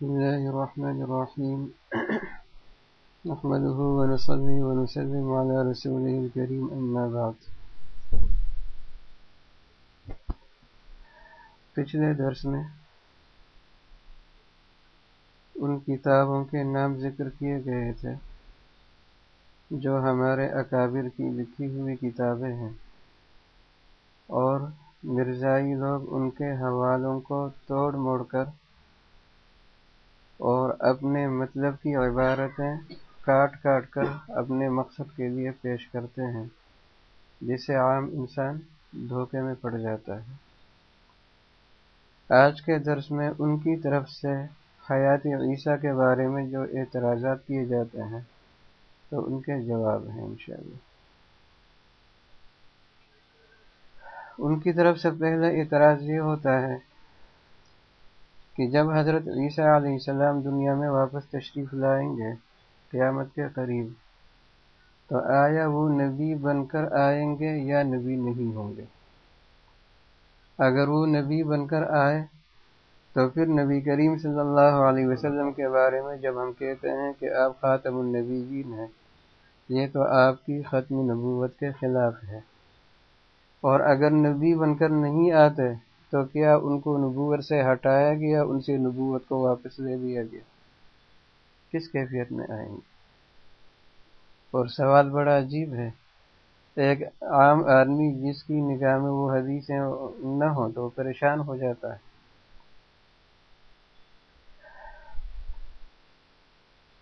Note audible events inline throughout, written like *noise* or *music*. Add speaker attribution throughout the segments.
Speaker 1: بسم الله الرحمن الرحيم. *clears throat* نحمده ونصلي ونسلم على رسوله الكريم، أما بعد. پچھلے درس میں ان کتابوں کے نام ذکر کیے گئے تھے، جو ہمارے اکابر کی لکھی ہوئی کتابیں ہیں۔ اور مرزائی لوگ ان کے حوالوں کو توڑ موڑ کر اور اپنے مطلب کی عبارتیں کاٹ کاٹ کر اپنے مقصد کے لیے پیش کرتے ہیں جس سے عام انسان دھوکے میں پڑ جاتا ہے۔ آج کے درس میں ان کی طرف سے حیات عیسیٰ کے بارے میں جو اعتراضات کیے جاتے ہیں، تو ان کے جواب ہیں انشاءاللہ۔ ان کی طرف سے پہلا اعتراض یہ ہوتا ہے کہ جب حضرت عیسیٰ علیہ السلام دنیا میں واپس تشریف لائیں گے قیامت کے قریب، تو آیا وہ نبی بن کر آئیں گے یا نبی نہیں ہوں گے؟ اگر وہ نبی بن کر آئے تو پھر نبی کریم صلی اللہ علیہ وسلم کے بارے میں جب ہم کہتے ہیں کہ آپ خاتم النبیین ہیں، یہ تو آپ کی ختم نبوت کے خلاف ہے۔ اور اگر نبی بن کر نہیں آتے تو کیا ان کو نبوت سے ہٹایا گیا، ان سے نبوت کو واپس لے دیا گیا؟ کس کیفیت میں آئیں گے؟ اور سوال بڑا عجیب ہے۔ ایک عام آدمی جس کی نگاہ میں وہ حدیثیں نہ ہوں تو پریشان ہو جاتا ہے۔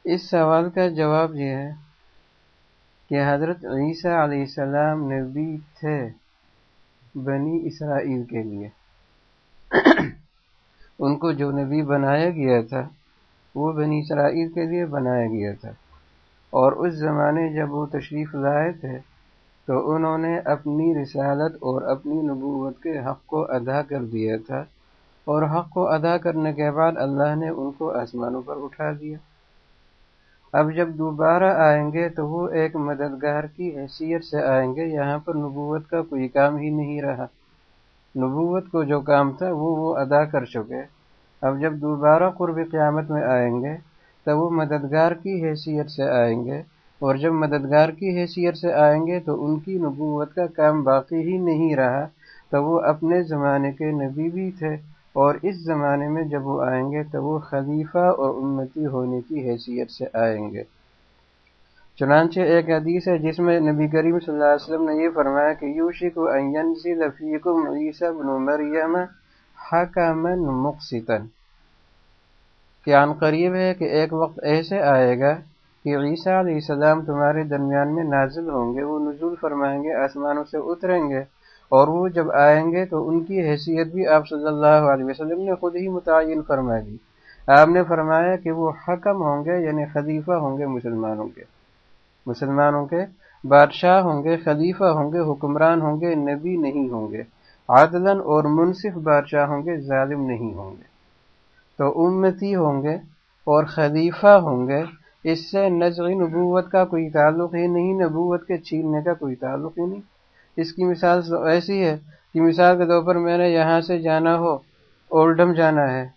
Speaker 1: اس سوال کا جواب یہ ہے کہ حضرت عیسیٰ علیہ السلام نبی تھے بنی اسرائیل کے لیے۔ *coughs* ان کو جو نبی بنایا گیا تھا، وہ بنی اسرائیل کے لیے بنایا گیا تھا۔ اور اس زمانے جب وہ تشریف لائے تھے، تو انہوں نے اپنی رسالت اور اپنی نبوت کے حق کو ادا کر دیا تھا۔ اور حق کو ادا کرنے کے بعد اللہ نے ان کو آسمانوں پر اٹھا دیا۔ اب جب دوبارہ آئیں گے تو وہ ایک مددگار کی حیثیت سے آئیں گے۔ یہاں پر نبوت کا کوئی کام ہی نہیں رہا۔ نبوت کو جو کام تھا، وہ وہ ادا کر چکے۔ اب جب دوبارہ قرب قیامت میں آئیں گے، تو وہ مددگار کی حیثیت سے آئیں گے۔ اور جب مددگار کی حیثیت سے آئیں گے، تو ان کی نبوت کا کام باقی ہی نہیں رہا۔ تو وہ اپنے زمانے کے نبی بھی تھے۔ اور اس زمانے میں جب وہ آئیں گے، تو وہ خلیفہ اور امتی ہونے کی حیثیت سے آئیں گے۔ چنانچہ ایک حدیث ہے جس میں نبی کریم صلی اللہ علیہ وسلم نے یہ فرمایا کہ یوشک فیکم عیسی بن مریم حکما مقسطا کہ عن قریب ہے کہ ایک وقت ایسے آئے گا کہ عیسیٰ علیہ السلام تمہارے درمیان میں نازل ہوں گے، وہ نزول فرمائیں گے، آسمانوں سے اتریں گے اور وہ جب آئیں گے تو ان کی حیثیت بھی آپ صلی اللہ علیہ وسلم نے خود ہی متعین فرما دی آپ نے فرمایا کہ وہ حکم ہوں گے یعنی خلیفہ ہوں گے مسلمانوں کے۔ مسلمانوں کے، بادشاہ ہوں گے، خلیفہ ہوں گے، حکمران ہوں گے، نبی نہیں ہوں گے۔ عادلن اور منصف بادشاہ ہوں گے، ظالم نہیں ہوں گے۔ تو امتی ہوں گے اور خلیفہ ہوں گے، اس سے نظری نبوت کا کوئی تعلق ہی نہیں، نبوت کے چھیننے کا کوئی تعلق ہی نہیں۔ اس کی مثال ایسی ہے کہ مثال کے طور پر میں نے یہاں سے جانا ہو، اولڈم جانا ہے۔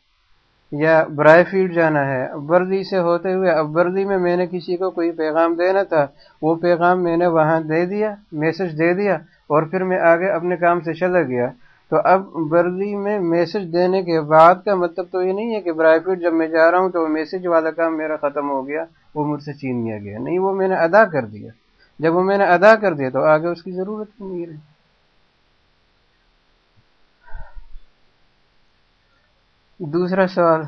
Speaker 1: یا برائے فیلڈ جانا ہے۔ بردی سے ہوتے ہوئے اب میں میں نے کسی کو کوئی پیغام دینا تھا، وہ پیغام میں نے وہاں دے دیا، میسج دے دیا اور پھر میں آگے اپنے کام سے چلا گیا۔ تو اب بردی میں میسج دینے کے بعد کا مطلب تو یہ نہیں ہے کہ برائے فیلڈ جب میں جا رہا ہوں تو وہ میسج والا کام میرا ختم ہو گیا، وہ مجھ سے چین لیا گیا۔ نہیں، وہ میں نے ادا کر دیا۔ جب وہ میں نے ادا کر دیا تو آگے اس کی ضرورت نہیں رہی۔ دوسرا سوال۔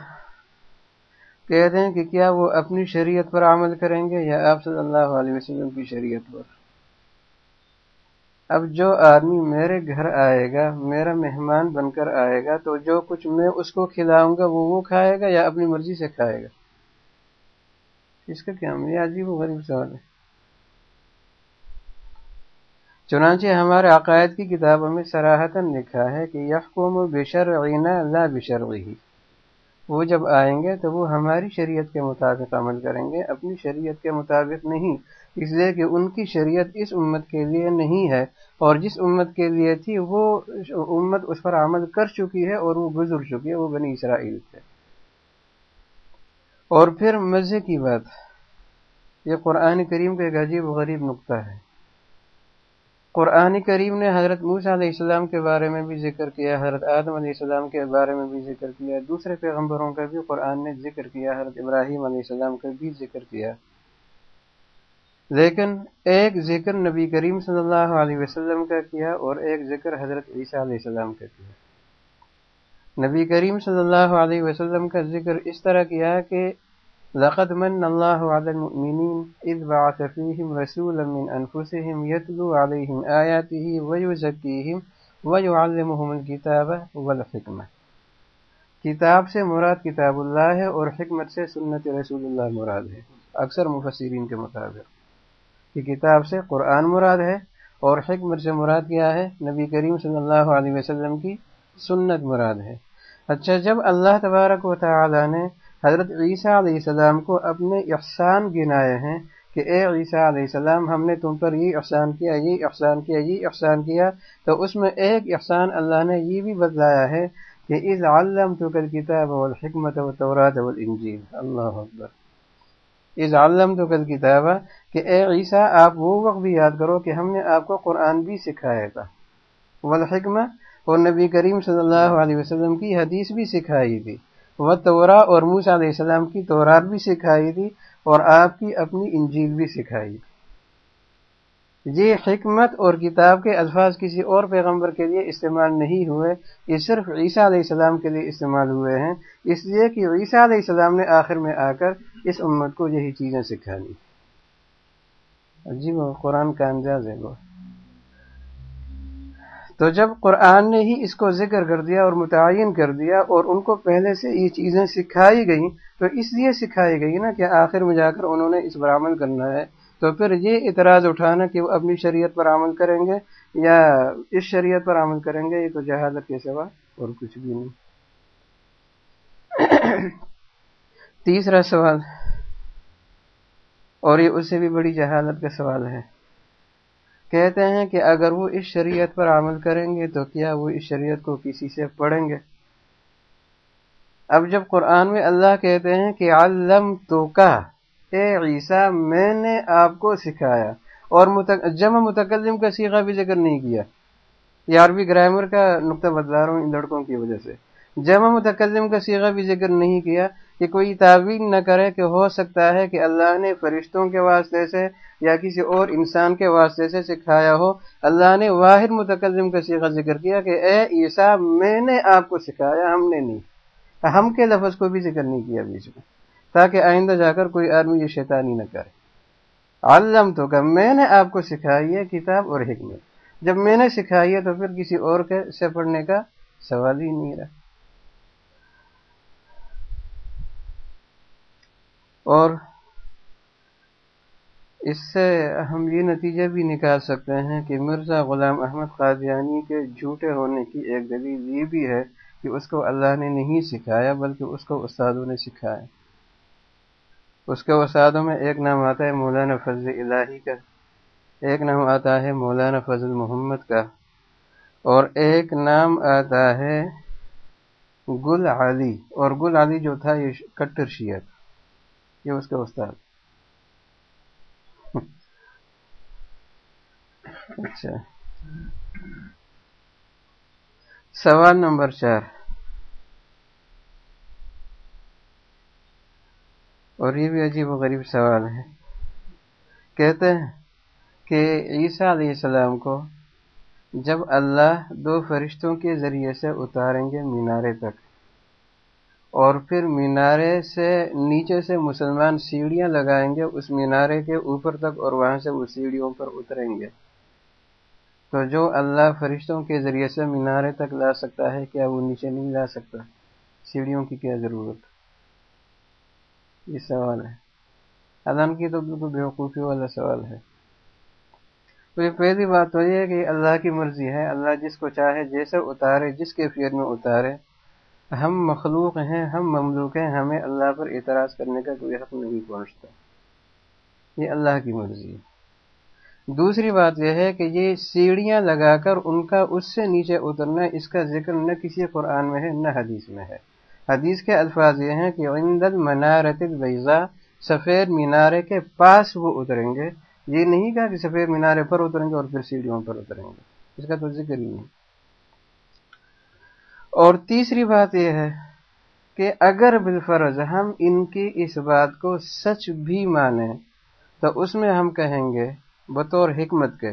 Speaker 1: کہتے ہیں کہ کیا وہ اپنی شریعت پر عمل کریں گے یا آپ صلی اللہ علیہ وسلم کی شریعت پر؟ اب جو آدمی میرے گھر آئے گا، میرا مہمان بن کر آئے گا، تو جو کچھ میں اس کو کھلاؤں گا، وہ وہ کھائے گا یا اپنی مرضی سے کھائے گا؟ اس کا کیا یہ عجیب و غریب سوال ہے۔ چنانچہ ہمارے عقائد کی کتابوں میں سراہتاً لکھا ہے کہ یحکم بشرعینا لا بشرعی وہ جب آئیں گے تو وہ ہماری شریعت کے مطابق عمل کریں گے، اپنی شریعت کے مطابق نہیں۔ اس لیے کہ ان کی شریعت اس امت کے لیے نہیں ہے، اور جس امت کے لیے تھی، وہ امت اس پر عمل کر چکی ہے اور وہ گزر چکی ہے، وہ بنی اسرائیل تھے اور پھر مزے کی بات، یہ قرآن کریم کا ایک عجیب و غریب نقطہ ہے۔ قرآن کریم نے حضرت موسیٰ علیہ السلام کے بارے میں بھی ذکر کیا، حضرت آدم علیہ السلام کے بارے میں بھی ذکر کیا، دوسرے پیغمبروں کا بھی قرآن نے ذکر کیا، حضرت ابراہیم علیہ السلام کا بھی ذکر کیا۔ لیکن ایک ذکر نبی کریم صلی اللہ علیہ وسلم کا کیا اور ایک ذکر حضرت عیسیٰ علیہ السلام کا کیا۔ نبی کریم صلی اللہ علیہ وسلم کا ذکر اس طرح کیا کہ لقد من اللہ على المؤمنین اذ بعث فیہم رسولا من انفسهم يتلو علیہم آیاته ویزکیہم ویعلمهم الكتاب والحکمہ۔ کتاب سے مراد کتاب اللہ ہے اور حکمت سے سنت رسول اللہ مراد ہے۔ اکثر مفسرین کے مطابق کی کتاب سے قرآن مراد ہے اور حکمت سے مراد کیا ہے؟ نبی کریم صلی اللہ علیہ وسلم کی سنت مراد ہے۔ اچھا جب اللہ تبارک و تعالی نے حضرت عیسیٰ علیہ السلام کو اپنے احسان گنائے ہیں کہ اے عیسیٰ علیہ السلام، ہم نے تم پر یہ احسان کیا، یہ احسان کیا، یہ احسان کیا۔ تو اس میں ایک احسان اللہ نے یہ بھی بدلایا ہے کہ از علم تو کل کتاب الحکمت و والانجیل اللہ اکبر۔ از عالم تو کل کتاب کہ اے عیسیٰ، آپ وہ وقت بھی یاد کرو کہ ہم نے آپ کو قرآن بھی سکھایا تھا۔ والحکمہ اور نبی کریم صلی اللہ علیہ وسلم کی حدیث بھی سکھائی تھی۔ وہ تورا اور موسیٰ علیہ السلام کی تورات بھی سکھائی تھی اور آپ کی اپنی انجیل بھی سکھائی تھی۔ یہ حکمت اور کتاب کے الفاظ کسی اور پیغمبر کے لیے استعمال نہیں ہوئے، یہ صرف عیسیٰ علیہ السلام کے لیے استعمال ہوئے ہیں۔ اس لیے کہ عیسیٰ علیہ السلام نے آخر میں آ کر اس امت کو یہی چیزیں سکھا دی۔ جی وہ قرآن کا انداز ہے وہ۔ تو جب قرآن نے ہی اس کو ذکر کر دیا اور متعین کر دیا اور ان کو پہلے سے یہ چیزیں سکھائی گئیں، تو اس لیے سکھائی گئی نا کہ آخر میں جا کر انہوں نے اس پر عمل کرنا ہے۔ تو پھر یہ اعتراض اٹھانا کہ وہ اپنی شریعت پر عمل کریں گے یا اس شریعت پر عمل کریں گے، یہ تو جہازت کے سوا اور کچھ بھی نہیں۔ تیسرا سوال، اور یہ اس سے بھی بڑی جہالت کا سوال ہے۔ کہتے ہیں کہ اگر وہ اس شریعت پر عمل کریں گے تو کیا وہ اس شریعت کو کسی سے پڑھیں گے؟ اب جب قرآن میں اللہ کہتے ہیں کہ علم تو کا اے عیسیٰ، میں نے آپ کو سکھایا اور جمع متکلم کا سیکھا بھی ذکر نہیں کیا۔ یہ عربی گرامر کا نقطہ بدلا رہا ہوں ان لڑکوں کی وجہ سے۔ جمع متکلم کا سیغہ بھی ذکر نہیں کیا۔ کہ کوئی تعویل نہ کرے کہ ہو سکتا ہے کہ اللہ نے فرشتوں کے واسطے سے یا کسی اور انسان کے واسطے سے سکھایا ہو۔ اللہ نے واحد متکلم کا سیغہ ذکر کیا کہ اے عیسیٰ، میں نے آپ کو سکھایا، ہم نے نہیں۔ ہم کے لفظ کو بھی ذکر نہیں کیا بیچ میں، تاکہ آئندہ جا کر کوئی آدمی یہ شیطانی نہ کرے۔ علم تو کہ میں نے آپ کو سکھائی ہے کتاب اور حکمت۔ جب میں نے سکھائی ہے تو پھر کسی اور کے سے پڑھنے کا سوال ہی نہیں رہا۔ اور اس سے ہم یہ نتیجہ بھی نکال سکتے ہیں کہ مرزا غلام احمد قادیانی کے جھوٹے ہونے کی ایک دلیل یہ بھی ہے کہ اس کو اللہ نے نہیں سکھایا بلکہ اس کو استادوں نے سکھایا۔ اس کے استادوں میں ایک نام آتا ہے مولانا فضل الہی کا، ایک نام آتا ہے مولانا فضل محمد کا، اور ایک نام آتا ہے گل علی، اور گل علی جو تھا یہ کٹر شیعت یہ اس کا استاد اچھا سوال نمبر چار اور یہ بھی عجیب و غریب سوال ہے کہتے ہیں کہ عیسیٰ علیہ السلام کو جب اللہ دو فرشتوں کے ذریعے سے اتاریں گے مینارے تک اور پھر مینارے سے نیچے سے مسلمان سیڑھیاں لگائیں گے، اس مینارے کے اوپر تک اور وہاں سے وہ سیڑھیوں پر اتریں گے۔ تو جو اللہ فرشتوں کے ذریعے سے مینارے تک لا سکتا ہے، کیا وہ نیچے نہیں لا سکتا؟ سیڑھیوں کی کیا ضرورت؟ یہ سوال ہے۔ اذان کی تو بالکل بیوقوفی والا سوال ہے۔ تو یہ پہلی بات تو یہ ہے کہ اللہ کی مرضی ہے۔ اللہ جس کو چاہے، جیسے اتارے، جس کے فیر میں اتارے۔ ہم مخلوق ہیں، ہم مملوک ہیں، ہمیں اللہ پر اعتراض کرنے کا کوئی حق نہیں پہنچتا۔ یہ اللہ کی مرضی ہے۔ دوسری بات یہ ہے کہ یہ سیڑھیاں لگا کر ان کا اس سے نیچے اترنا، اس کا ذکر نہ کسی قرآن میں ہے، نہ حدیث میں ہے۔ حدیث کے الفاظ یہ ہیں کہ عند المنارت البیضا سفید مینارے کے پاس وہ اتریں گے۔ یہ نہیں کہا کہ سفید مینارے پر اتریں گے اور پھر سیڑھیوں پر اتریں گے۔ اس کا تو ذکر ہی نہیں۔ اور تیسری بات یہ ہے کہ اگر بالفرض ہم ان کی اس بات کو سچ بھی مانیں، تو اس میں ہم کہیں گے بطور حکمت کے،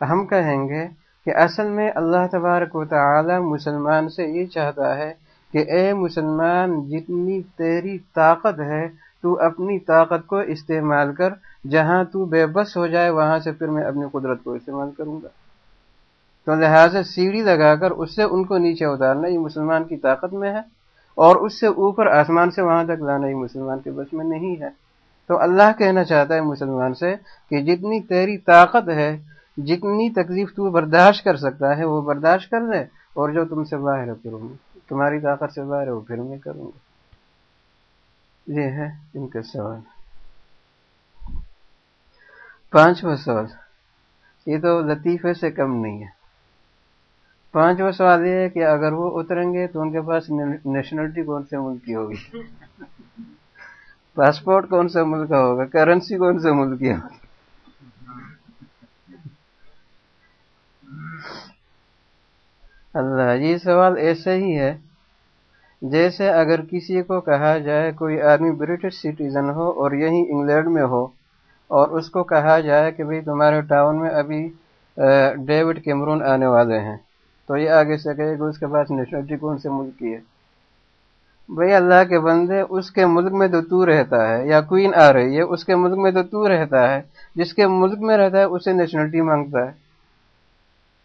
Speaker 1: ہم کہیں گے کہ اصل میں اللہ تبارک و تعالی مسلمان سے یہ چاہتا ہے کہ اے مسلمان، جتنی تیری طاقت ہے، تو اپنی طاقت کو استعمال کر، جہاں تو بے بس ہو جائے، وہاں سے پھر میں اپنی قدرت کو استعمال کروں گا۔ تو لہٰذا سیڑھی لگا کر اس سے ان کو نیچے اتارنا یہ مسلمان کی طاقت میں ہے اور اس سے اوپر آسمان سے وہاں تک لانا یہ مسلمان کے بس میں نہیں ہے۔ تو اللہ کہنا چاہتا ہے مسلمان سے کہ جتنی تیری طاقت ہے، جتنی تکلیف تو برداشت کر سکتا ہے، وہ برداشت کر لے اور جو تم سے باہر ہے پھر تمہاری طاقت سے باہر ہے، وہ پھر میں کروں گا۔ یہ ہے ان کا سوال۔ پانچواں سوال۔ یہ تو لطیفے سے کم نہیں ہے۔ پانچواں سوال یہ ہے کہ اگر وہ اتریں گے تو ان کے پاس نیشنلٹی کون سے ملک کی ہوگی؟ پاسپورٹ کون سا ملک کا ہوگا؟ کرنسی کون سے ملک کی ہوگی؟ اللہ یہ سوال ایسے ہی ہے جیسے اگر کسی کو کہا جائے کوئی آدمی برٹش سٹیزن ہو اور یہی انگلینڈ میں ہو اور اس کو کہا جائے کہ بھئی تمہارے ٹاؤن میں ابھی ڈیوڈ کیمرون آنے والے ہیں۔ تو یہ آگے سے کہے کہ اس کے پاس نیشنلٹی کون سے ملک کی ہے؟ بھائی اللہ کے بندے اس کے ملک میں تو تو رہتا ہے، یا کوئین آ رہی ہے، اس کے ملک میں تو تو رہتا ہے، جس کے ملک میں رہتا ہے اسے نیشنلٹی مانگتا ہے۔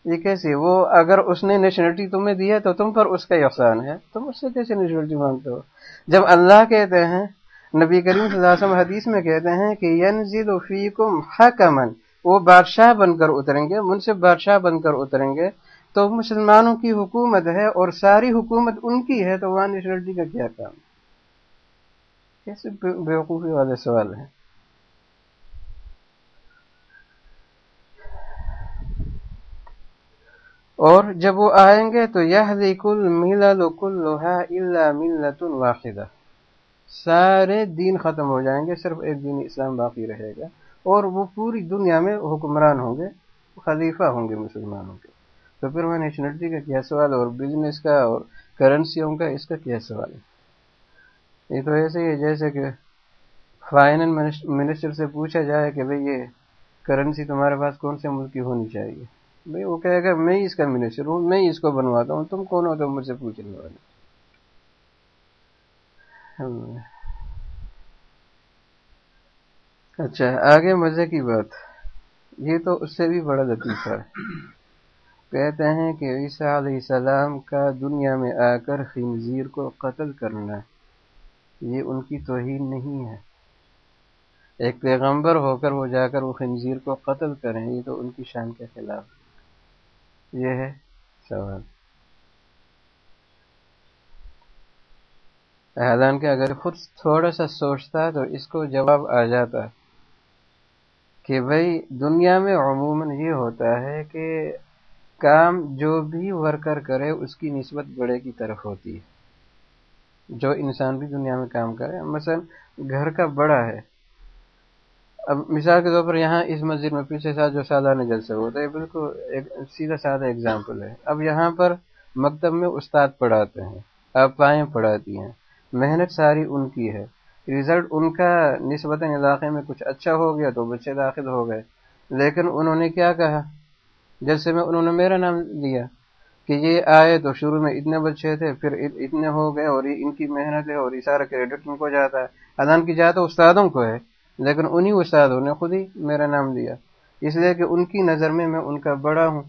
Speaker 1: یہ کیسی؟ وہ اگر اس نے نیشنلٹی تمہیں دی ہے تو تم پر اس کا احسان ہے۔ تم اس سے کیسے نیشنلٹی مانگتے ہو؟ جب اللہ کہتے ہیں، نبی کریم صلی اللہ علیہ وسلم حدیث میں کہتے ہیں کہ ینزل فیکم حکمن وہ بادشاہ بن کر اتریں گے، منصف بادشاہ بن کر اتریں گے۔ تو مسلمانوں کی حکومت ہے اور ساری حکومت ان کی ہے، تو وہاں نیشنلٹی کا کیا کام؟ کیسے بیوقوفی والے سوال ہیں؟ اور جب وہ آئیں گے تو یہ کل میلا لوہا اللہ ملت الواحدہ سارے دین ختم ہو جائیں گے، صرف ایک دین اسلام باقی رہے گا۔ اور وہ پوری دنیا میں حکمران ہوں گے، خلیفہ ہوں گے مسلمانوں کے۔ تو پھر وہ نیشنلٹی کا کیا سوال اور بزنس کا اور کرنسیوں کا اس کا کیا سوال ہے؟ یہ تو ایسے ہی ہے جیسے کہ فائننس منسٹر سے پوچھا جائے کہ بھئی یہ کرنسی تمہارے پاس کون سے ملک کی ہونی چاہیے؟ بھئی وہ کہے گا میں اس کا منسٹر ہوں، میں اس کو بنواتا ہوں، تم کون ہو تو مجھ سے پوچھنے والے؟ اچھا آگے مزے کی بات۔ یہ تو اس سے بھی بڑا لطیفہ ہے۔ کہتے ہیں کہ عیسیٰ علیہ السلام کا دنیا میں آ کر خنزیر کو قتل کرنا یہ ان کی توہین نہیں ہے۔ ایک پیغمبر ہو کر وہ جا کر وہ خنزیر کو قتل کریں، یہ تو ان کی شان کے خلاف یہ ہے سوال۔ حالانکہ اگر خود تھوڑا سا سوچتا تو اس کو جواب آ جاتا کہ بھائی دنیا میں عموماً یہ ہوتا ہے کہ کام جو بھی ورکر کرے، اس کی نسبت بڑے کی طرف ہوتی ہے۔ جو انسان بھی دنیا میں کام کرے، مثلا گھر کا بڑا ہے۔ اب مثال کے طور پر یہاں اس مسجد میں پیچھے ساتھ جو سالانہ جلسہ ہوتا ہے بالکل ایک سیدھا سادہ اگزامپل ہے۔ اب یہاں پر مکتب میں استاد پڑھاتے ہیں افواہیں پڑھاتی ہیں۔ محنت ساری ان کی ہے۔ رزلٹ ان کا نسبتاً علاقے میں کچھ اچھا ہو گیا تو بچے داخل ہو گئے۔ لیکن انہوں نے کیا کہا؟ جیسے میں انہوں نے میرا نام لیا کہ یہ آئے تو شروع میں اتنے بچے تھے، پھر اتنے ہو گئے اور ان کی محنت ہے اور یہ سارا کریڈٹ ان کو جاتا ہے۔ ادان کی جاتا استادوں کو ہے، لیکن انہی استادوں نے خود ہی میرا نام لیا۔ اس لیے کہ ان کی نظر میں میں ان کا بڑا ہوں۔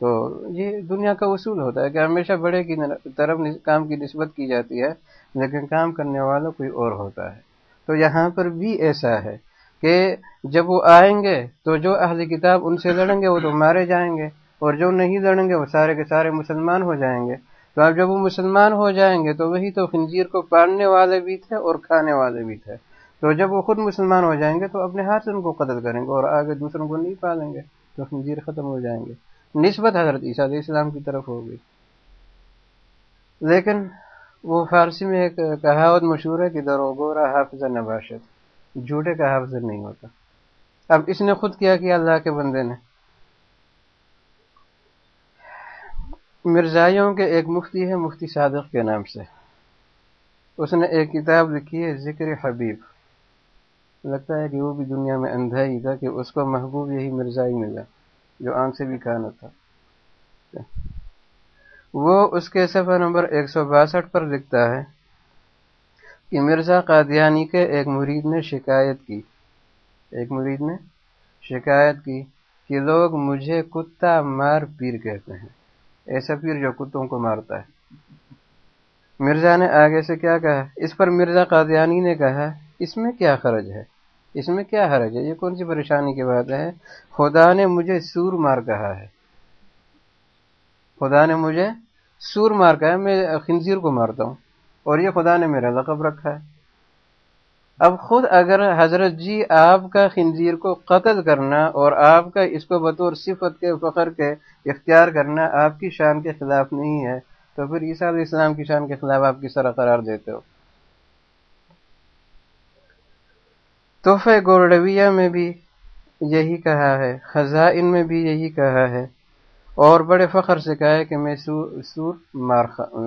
Speaker 1: تو یہ دنیا کا اصول ہوتا ہے کہ ہمیشہ بڑے کی طرف کام کی نسبت کی جاتی ہے، لیکن کام کرنے والا کوئی اور ہوتا ہے۔ تو یہاں پر بھی ایسا ہے۔ کہ جب وہ آئیں گے تو جو اہل کتاب ان سے لڑیں گے وہ تو مارے جائیں گے اور جو نہیں لڑیں گے وہ سارے کے سارے مسلمان ہو جائیں گے۔ تو اب جب وہ مسلمان ہو جائیں گے تو وہی تو خنزیر کو پالنے والے بھی تھے اور کھانے والے بھی تھے۔ تو جب وہ خود مسلمان ہو جائیں گے تو اپنے ہاتھ سے ان کو قتل کریں گے اور آگے دوسروں کو نہیں پالیں گے تو خنزیر ختم ہو جائیں گے۔ نسبت حضرت عیسیٰ علیہ السلام کی طرف ہوگی۔ لیکن وہ فارسی میں ایک کہاوت مشہور ہے کہ دروگورا حافظ نباشت جھوٹے کا حافظ نہیں ہوتا۔ اب اس نے خود کیا کیا اللہ کے بندے نے۔ مرزائیوں کے ایک مفتی ہے، مفتی صادق کے نام سے۔ اس نے ایک کتاب لکھی ہے، ذکر حبیب۔ لگتا ہے کہ وہ بھی دنیا میں اندھا ہی تھا کہ اس کو محبوب یہی مرزائی ملا، جو آنکھ سے بھی کھانا تھا وہ اس کے صفحہ نمبر ایک سو باسٹھ پر لکھتا ہے کہ مرزا قادیانی کے ایک مرید نے شکایت کی۔ ایک مرید نے شکایت کی کہ لوگ مجھے کتا مار پیر کہتے ہیں۔ ایسا پیر جو کتوں کو مارتا ہے۔ مرزا نے آگے سے کیا کہا؟ اس پر مرزا قادیانی نے کہا، اس میں کیا خرج ہے؟ اس میں کیا حرج ہے؟ یہ کون سی پریشانی کی بات ہے؟ خدا نے مجھے سور مار کہا ہے۔ خدا نے مجھے سور مار کہا ہے، میں خنزیر کو مارتا ہوں۔ اور یہ خدا نے میرا لقب رکھا ہے۔ اب خود اگر حضرت جی آپ کا خنزیر کو قتل کرنا اور آپ کا اس کو بطور صفت کے فخر کے اختیار کرنا آپ کی شان کے خلاف نہیں ہے، تو پھر عیسیٰ علیہ السلام کی شان کے خلاف آپ کس طرح قرار دیتے ہو؟ تحفہ گولڈویہ میں بھی یہی کہا ہے، خزائن میں بھی یہی کہا ہے۔ اور بڑے فخر سے کہا ہے کہ میں سور مار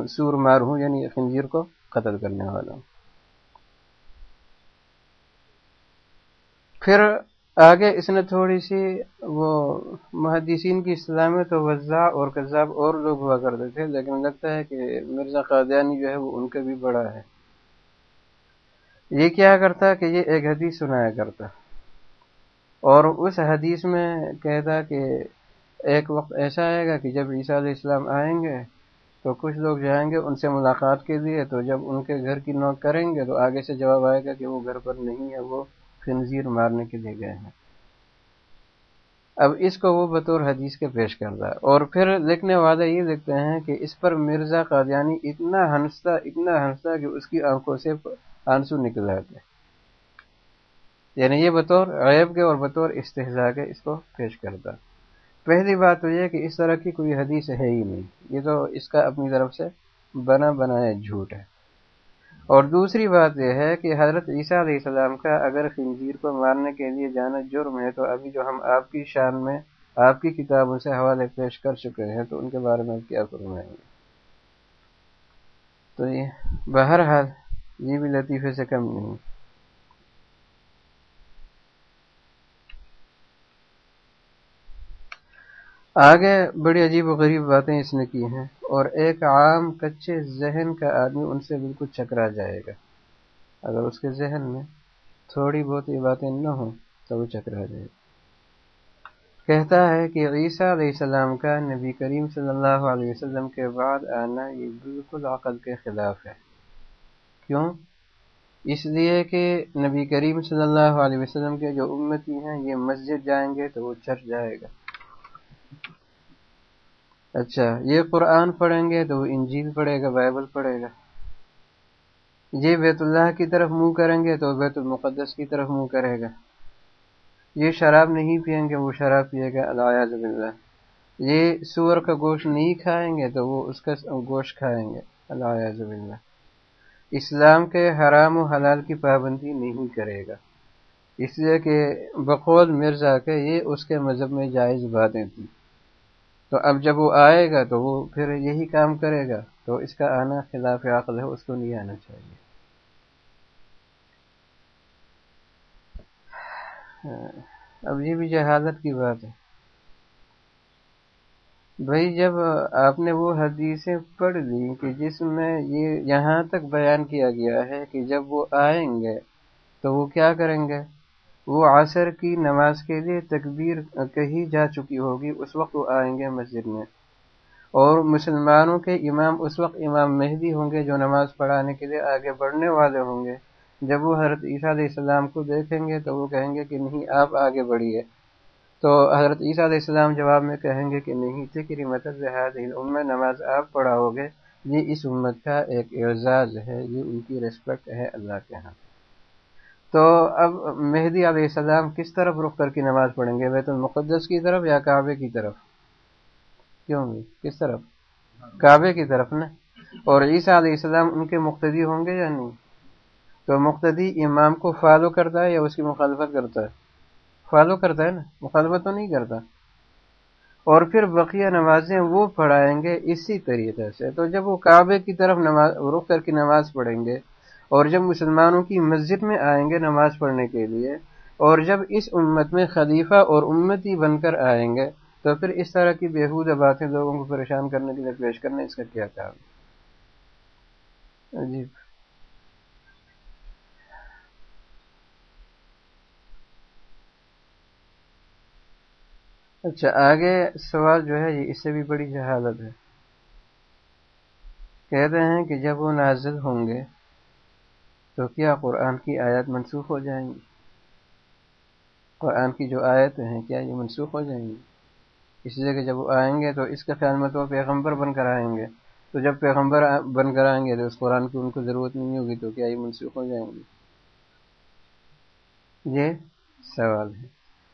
Speaker 1: سور مار ہوں یعنی خنزیر کو قتل کرنے والا ہوں۔ پھر آگے اس نے تھوڑی سی وہ محدثین کی اصطلاح میں تو وضاء اور کذاب اور لوگ ہوا کرتے تھے، لیکن لگتا ہے کہ مرزا قادیانی جو ہے وہ ان کا بھی بڑا ہے۔ یہ کیا کرتا کہ یہ ایک حدیث سنایا کرتا۔ اور اس حدیث میں کہتا کہ ایک وقت ایسا آئے گا کہ جب عیسیٰ علیہ السلام آئیں گے تو کچھ لوگ جائیں گے ان سے ملاقات کے لیے، تو جب ان کے گھر کی نوک کریں گے تو آگے سے جواب آئے گا کہ وہ گھر پر نہیں ہے وہ خنزیر مارنے کے لیے گئے ہیں۔ اب اس کو وہ بطور حدیث کے پیش کرتا ہے۔ اور پھر لکھنے والے یہ لکھتے ہیں کہ اس پر مرزا قادیانی اتنا ہنستا اتنا ہنستا کہ اس کی آنکھوں سے آنسو نکل آتے یعنی یہ بطور عیب کے اور بطور استحضاء کے اس کو پیش کرتا پہلی بات تو یہ کہ اس طرح کی کوئی حدیث ہے ہی نہیں۔ یہ تو اس کا اپنی طرف سے بنا بنایا جھوٹ ہے۔ اور دوسری بات یہ ہے کہ حضرت عیسیٰ علیہ السلام کا اگر خنزیر کو مارنے کے لیے جانا جرم ہے تو ابھی جو ہم آپ کی شان میں آپ کی کتابوں سے حوالے پیش کر چکے ہیں تو ان کے بارے میں کیا فرمائیں گے؟ تو یہ بہرحال یہ بھی لطیفے سے کم نہیں۔ آگے بڑی عجیب و غریب باتیں اس نے کی ہیں اور ایک عام کچے ذہن کا آدمی ان سے بالکل چکرا جائے گا۔ اگر اس کے ذہن میں تھوڑی بہت یہ باتیں نہ ہوں تو وہ چکرا جائے گا۔ کہتا ہے کہ عیسیٰ علیہ السلام کا نبی کریم صلی اللہ علیہ وسلم کے بعد آنا یہ بالکل عقل کے خلاف ہے۔ کیوں؟ اس لیے کہ نبی کریم صلی اللہ علیہ وسلم کے جو امتی ہیں یہ مسجد جائیں گے تو وہ چرچ جائے گا۔ اچھا یہ قرآن پڑھیں گے تو وہ انجیل پڑھے گا، بائبل پڑھے گا۔ یہ بیت اللہ کی طرف منہ کریں گے تو بیت المقدس کی طرف منہ کرے گا۔ یہ شراب نہیں پئیں گے، وہ شراب پیے گا اللہ یہ سور کا گوشت نہیں کھائیں گے تو وہ اس کا گوشت کھائیں گے اللہ اسلام کے حرام و حلال کی پابندی نہیں کرے گا۔ اس لیے کہ بقول مرزا کے یہ اس کے مذہب میں جائز باتیں تھیں۔ تو اب جب وہ آئے گا تو وہ پھر یہی کام کرے گا، تو اس کا آنا خلاف عقل ہے، اس کو نہیں آنا چاہیے۔ اب یہ بھی جہالت کی بات ہے۔ بھائی، جب آپ نے وہ حدیثیں پڑھ لی کہ جس میں یہ یہاں تک بیان کیا گیا ہے کہ جب وہ آئیں گے تو وہ کیا کریں گے؟ وہ عصر کی نماز کے لیے تکبیر کہی جا چکی ہوگی، اس وقت وہ آئیں گے مسجد میں۔ اور مسلمانوں کے امام اس وقت امام مہدی ہوں گے جو نماز پڑھانے کے لیے آگے بڑھنے والے ہوں گے۔ جب وہ حضرت عیسیٰ علیہ السلام کو دیکھیں گے تو وہ کہیں گے کہ نہیں، آپ آگے بڑھیے۔ تو حضرت عیسیٰ علیہ السلام جواب میں کہیں گے کہ نہیں فکری مطلب امت نماز آپ پڑھاؤ گے۔ یہ اس امت کا ایک اعزاز ہے، یہ ان کی ریسپیکٹ ہے اللہ کے ہاں۔ تو اب مہدی علیہ السلام کس طرف رخ کر کی نماز پڑھیں گے؟ بیت المقدس کی طرف یا کعبے کی طرف؟ کیوں کس طرف؟ کعبے کی طرف نا؟ اور عیسیٰ علیہ السلام ان کے مقتدی ہوں گے یا نہیں؟ تو مقتدی امام کو فالو کرتا ہے یا اس کی مخالفت کرتا ہے؟ فالو کرتا ہے نا؟ مخالفت تو نہیں کرتا۔ اور پھر بقیہ نمازیں وہ پڑھائیں گے اسی طریقے سے۔ تو جب وہ کعبے کی طرف نماز رخ کر کے نماز پڑھیں گے اور جب مسلمانوں کی مسجد میں آئیں گے نماز پڑھنے کے لیے، اور جب اس امت میں خلیفہ اور امتی بن کر آئیں گے، تو پھر اس طرح کی بےحود باتیں لوگوں کو پریشان کرنے کے لیے پیش کرنے اس کا کیا کام؟ عجیب۔ اچھا آگے سوال جو ہے، یہ اس سے بھی بڑی جہالت ہے۔ کہتے ہیں کہ جب وہ نازل ہوں گے تو کیا قرآن کی آیات منسوخ ہو جائیں گی؟ قرآن کی جو آیتیں ہیں، کیا یہ منسوخ ہو جائیں گی؟ اس لیے کہ جب وہ آئیں گے تو اس کے خیال میں تو پیغمبر بن کر آئیں گے۔ تو جب پیغمبر بن کر آئیں گے تو اس قرآن کی ان کو ضرورت نہیں ہوگی، تو کیا یہ منسوخ ہو جائیں گی یہ سوال ہے۔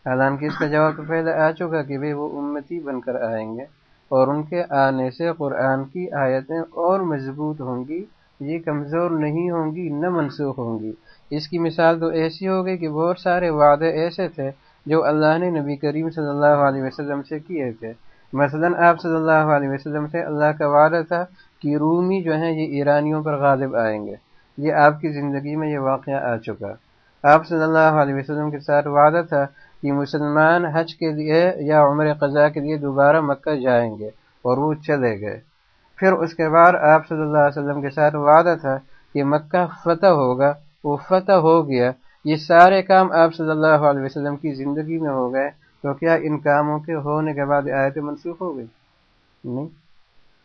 Speaker 1: حالانکہ اس کا جواب تو پہلے آ چکا کہ بھائی وہ امتی بن کر آئیں گے اور ان کے آنے سے قرآن کی آیتیں اور مضبوط ہوں گی۔ یہ کمزور نہیں ہوں گی، نہ منسوخ ہوں گی۔ اس کی مثال تو ایسی ہو گئی کہ بہت سارے وعدے ایسے تھے جو اللہ نے نبی کریم صلی اللہ علیہ وسلم سے کیے تھے۔ مثلا آپ صلی اللہ علیہ وسلم سے اللہ کا وعدہ تھا کہ رومی جو ہیں، یہ ایرانیوں پر غالب آئیں گے۔ یہ آپ کی زندگی میں یہ واقعہ آ چکا۔ آپ صلی اللہ علیہ وسلم کے ساتھ وعدہ تھا کہ مسلمان حج کے لیے یا عمر قضا کے لیے دوبارہ مکہ جائیں گے اور وہ چلے گئے۔ پھر اس کے بعد آپ صلی اللہ علیہ وسلم کے ساتھ وعدہ تھا کہ مکہ فتح ہوگا، وہ فتح ہو گیا۔ یہ سارے کام آپ صلی اللہ علیہ وسلم کی زندگی میں ہو گئے۔ تو کیا ان کاموں کے ہونے کے بعد آیتیں منسوخ ہو گئی نہیں۔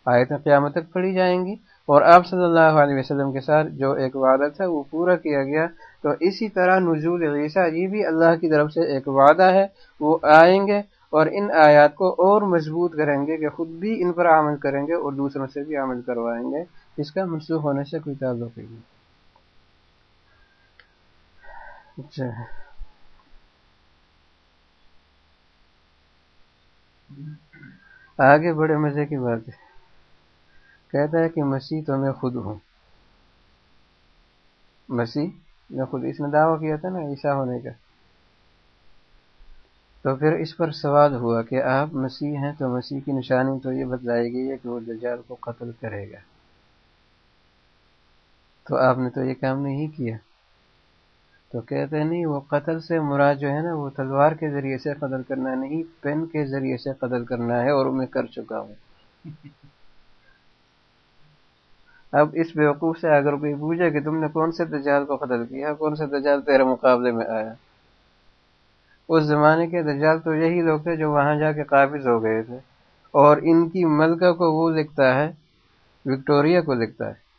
Speaker 1: آیتیں قیامت تک پڑھی جائیں گی۔ اور آپ صلی اللہ علیہ وسلم کے ساتھ جو ایک وعدہ تھا، وہ پورا کیا گیا۔ تو اسی طرح نزول عیسیٰ، یہ بھی اللہ کی طرف سے ایک وعدہ ہے۔ وہ آئیں گے۔ اور ان آیات کو اور مضبوط کریں گے کہ خود بھی ان پر عمل کریں گے اور دوسروں سے بھی عمل کروائیں گے، اس کا منسوخ ہونے سے کوئی تعلق نہیں۔ اچھا۔ آگے بڑے مزے کی بات ہے۔ کہتا ہے کہ مسیح تو میں خود ہوں۔ مسیح میں خود، اس نے دعویٰ کیا تھا نا عیسیٰ ہونے کا۔ تو پھر اس پر سوال ہوا کہ آپ مسیح ہیں تو مسیح کی نشانی تو یہ بتلائے گی ہے کہ وہ دجال کو قتل کرے گا۔ تو آپ نے تو یہ کام نہیں کیا۔ تو کہتے ہیں نہیں، وہ قتل سے مراد جو ہے نا، وہ تلوار کے ذریعے سے قتل کرنا نہیں، پین کے ذریعے سے قتل کرنا ہے اور میں کر چکا ہوں۔ اب اس بیوقوف سے اگر کوئی پوچھے کہ تم نے کون سے دجال کو قتل کیا، کون سے دجال تیرے مقابلے میں آیا؟ اس زمانے کے دجال تو یہی لوگ تھے جو وہاں جا کے قابض ہو گئے تھے اور ان کی ملکہ کو وہ لکھتا ہے، وکٹوریا کو لکھتا ہے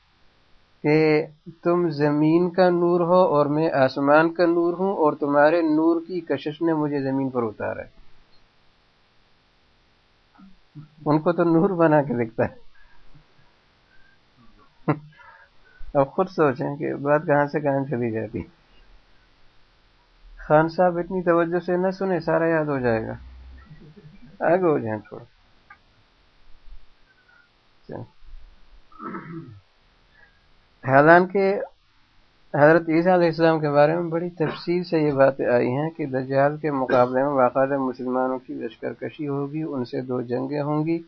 Speaker 1: کہ تم زمین کا نور ہو اور میں آسمان کا نور ہوں اور تمہارے نور کی کشش نے مجھے زمین پر اتارا ہے۔ ان کو تو نور بنا کے لکھتا ہے۔ *laughs* اب خود سوچیں کہ بات کہاں سے کہاں چلی جاتی۔ خان صاحب اتنی توجہ سے نہ سنے سارا یاد ہو جائے گا۔ آگے ہو جائیں تھوڑا۔ حالانکہ حضرت عیسیٰ علیہ السلام کے بارے میں بڑی تفصیل سے یہ باتیں آئی ہیں کہ دجال کے مقابلے میں باقاعدہ مسلمانوں کی لشکر کشی ہوگی، ان سے دو جنگیں ہوں گی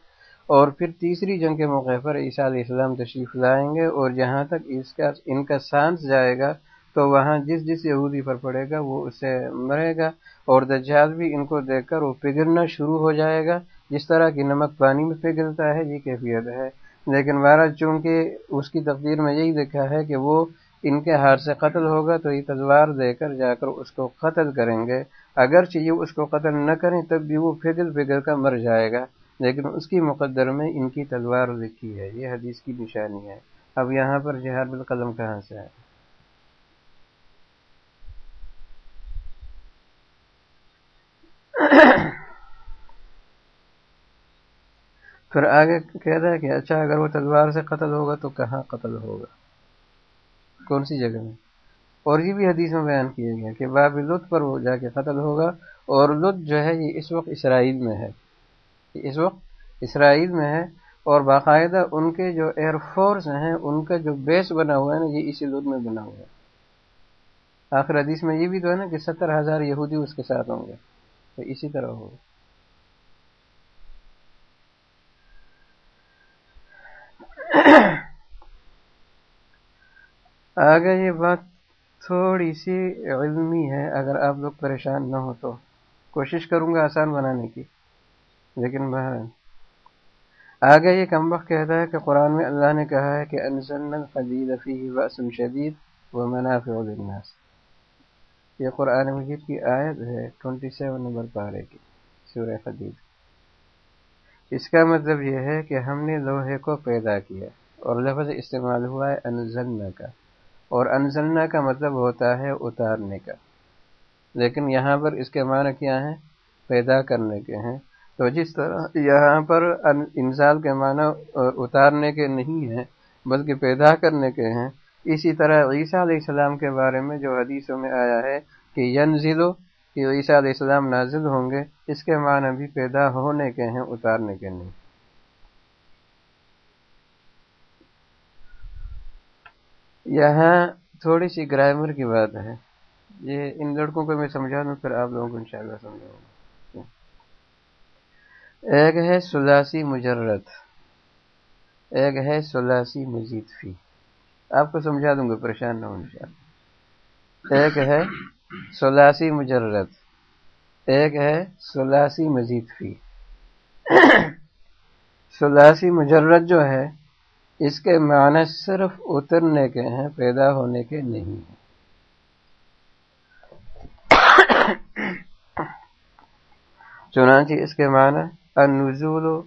Speaker 1: اور پھر تیسری جنگ کے موقع پر عیسیٰ علیہ السلام تشریف لائیں گے اور جہاں تک اس کا، ان کا سانس جائے گا تو وہاں جس جس یہودی پر پڑے گا وہ اسے مرے گا اور دجال بھی ان کو دیکھ کر وہ پگھلنا شروع ہو جائے گا، جس طرح کی نمک پانی میں پگھلتا ہے، یہ کیفیت ہے۔ لیکن مہاراج چونکہ اس کی تقدیر میں یہی دیکھا ہے کہ وہ ان کے ہاتھ سے قتل ہوگا تو یہ تلوار دے کر جا کر اس کو قتل کریں گے۔ اگر چاہیے اس کو قتل نہ کریں، تب بھی وہ پھگل پگل کر مر جائے گا۔ لیکن اس کی مقدر میں ان کی تلوار لکھی ہے۔ یہ حدیث کی نشانی ہے۔ اب یہاں پر جہاد بالقلم کہاں سے ہے پھر آگے کہہ رہا ہے کہ اچھا اگر وہ تلوار سے قتل ہوگا تو کہاں قتل ہوگا؟ کون سی جگہ میں؟ اور یہ بھی حدیث میں بیان کیا گیا کہ باب لط پر وہ جا کے قتل ہوگا اور لط جو ہے یہ اس وقت اسرائیل میں ہے۔ اس وقت اسرائیل میں ہے اور باقاعدہ ان کے جو ایئر فورس ہیں، ان کا جو بیس بنا ہوا ہے نا، یہ اسی لوگ میں بنا ہوا ہے۔ آخر حدیث میں یہ بھی تو ہے نا کہ ستر ہزار یہودی اس کے ساتھ ہوں گے۔ تو اسی طرح ہوگا۔ آگے یہ بات تھوڑی سی علمی ہے، اگر آپ لوگ پریشان نہ ہو تو۔ کوشش کروں گا آسان بنانے کی، لیکن بہرحال۔ آگے یہ کم وقت کہتا ہے کہ قرآن میں اللہ نے کہا ہے کہ انزلنا الحدید فیہ بأس شدید و منافع للناس۔ یہ قرآن مجید کی آیت ہے 27 نمبر پارے کی، سورہ حدید اس کا مطلب یہ ہے کہ ہم نے لوہے کو پیدا کیا اور لفظ استعمال ہوا ہے انزلنا کا۔ اور انزلنا کا مطلب ہوتا ہے اتارنے کا۔ لیکن یہاں پر اس کے معنی کیا ہیں؟ پیدا کرنے کے ہیں۔ تو جس طرح یہاں پر انزال کے معنی اتارنے کے نہیں ہیں، بلکہ پیدا کرنے کے ہیں۔ اسی طرح عیسیٰ علیہ السلام کے بارے میں جو حدیثوں میں آیا ہے کہ ینزلو کہ عیسیٰ علیہ السلام نازل ہوں گے، اس کے معنی بھی پیدا ہونے کے ہیں، اتارنے کے نہیں۔ یہاں تھوڑی سی گرامر کی بات ہے۔ یہ ان لڑکوں کو میں سمجھا دوں پھر آپ لوگوں کو انشاءاللہ سمجھاؤں گا۔ ایک ہے سلاسی مجرد۔ ایک ہے سلاسی مزید فی۔ آپ کو سمجھا دوں گا، پریشان نہ ہوں ایک ہے سلاسی مجرد۔ ایک ہے سلاسی مزید فی۔ سلاسی مجرد جو ہے اس کے معنی صرف اترنے کے ہیں، پیدا ہونے کے نہیں ہیں۔ چنانچہ اس کے معنی النزول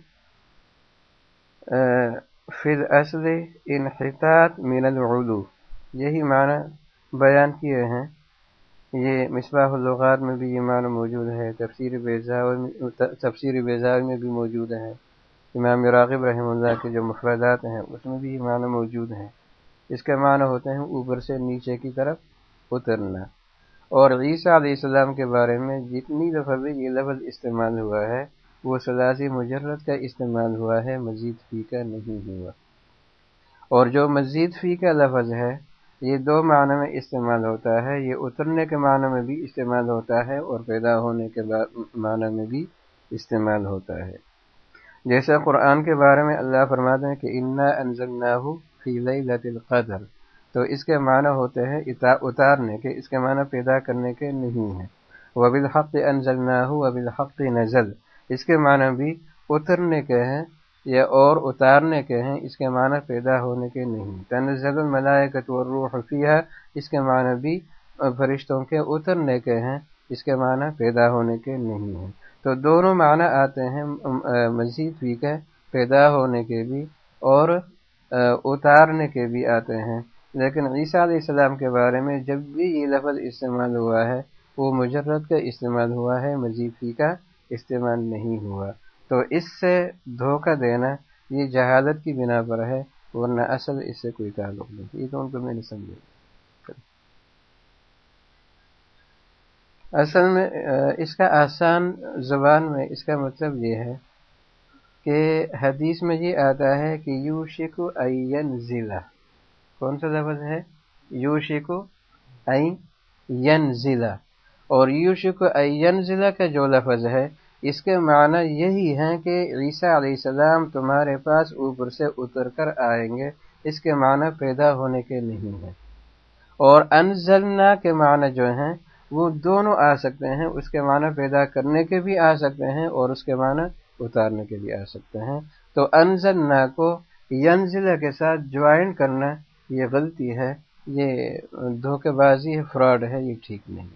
Speaker 1: فی الاصل انحطاط من العلو۔ یہی معنی بیان کیے ہیں۔ یہ مصباح اللغات میں بھی یہ معنی موجود ہے، تفسیر تفسیر بیزار میں بھی موجود ہے۔ امام راغب رحمہ اللہ کے جو مفردات ہیں، اس میں بھی یہ معنی موجود ہیں۔ اس کے معنی ہوتے ہیں اوپر سے نیچے کی طرف اترنا۔ اور عیسیٰ علیہ السلام کے بارے میں جتنی دفعہ بھی یہ لفظ استعمال ہوا ہے، وہ سلازی مجرد کا استعمال ہوا ہے، مزید فی کا نہیں ہوا۔ اور جو مزید فی کا لفظ ہے، یہ دو معنی میں استعمال ہوتا ہے۔ یہ اترنے کے معنی میں بھی استعمال ہوتا ہے اور پیدا ہونے کے معنی میں بھی استعمال ہوتا ہے۔ جیسا قرآن کے بارے میں اللہ فرماتے ہیں کہ انا انزلناہ فی لیلت القدر۔ تو اس کے معنی ہوتے ہیں اتارنے کے، اس کے معنی پیدا کرنے کے نہیں ہیں۔ وبالحق انزلناہ وبالحق نزل۔ اس کے معنی بھی اترنے کے ہیں یا اور اتارنے کے ہیں، اس کے معنی پیدا ہونے کے نہیں۔ تنزل الملائکت والروح فیہا اس کے معنی بھی فرشتوں کے اترنے کے ہیں، اس کے معنی پیدا ہونے کے نہیں ہیں۔ تو دونوں معنی آتے ہیں مزید فی پیدا ہونے کے بھی اور اتارنے کے بھی آتے ہیں۔ لیکن عیسیٰ علیہ السلام کے بارے میں جب بھی یہ لفظ استعمال ہوا ہے، وہ مجرد کا استعمال ہوا ہے، مزید فی کا استعمال نہیں ہوا۔ تو اس سے دھوکہ دینا یہ جہالت کی بنا پر ہے، ورنہ اصل اس سے کوئی تعلق نہیں۔ یہ تو ان کو میں نے سمجھا اصل میں اس کا آسان زبان میں، اس کا مطلب یہ ہے کہ حدیث میں یہ آتا ہے کہ یو شکو این ضلع کون سا لفظ ہے؟ یو شکو این ضلع اور یو یوشک این ضلع کا جو لفظ ہے، اس کے معنی یہی ہے کہ عیسیٰ علیہ السلام تمہارے پاس اوپر سے اتر کر آئیں گے، اس کے معنی پیدا ہونے کے نہیں ہیں۔ اور انزلنا کے معنی جو ہیں وہ دونوں آ سکتے ہیں، اس کے معنی پیدا کرنے کے بھی آ سکتے ہیں اور اس کے معنی اتارنے کے بھی آ سکتے ہیں۔ تو انزلنا کو ینزلہ کے ساتھ جوائن کرنا یہ غلطی ہے، یہ دھوکے بازی ہے، فراڈ ہے، یہ ٹھیک نہیں۔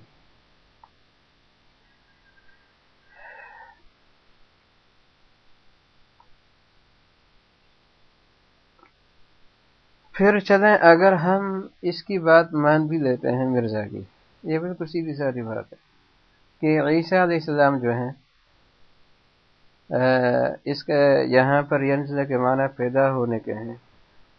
Speaker 1: پھر چلیں، اگر ہم اس کی بات مان بھی لیتے ہیں مرزا کی۔ یہ بالکل سیدھی ساری بات ہے کہ عیسیٰ علیہ السلام جو ہیں اس کے یہاں پر ینزلہ کے معنی پیدا ہونے کے ہیں۔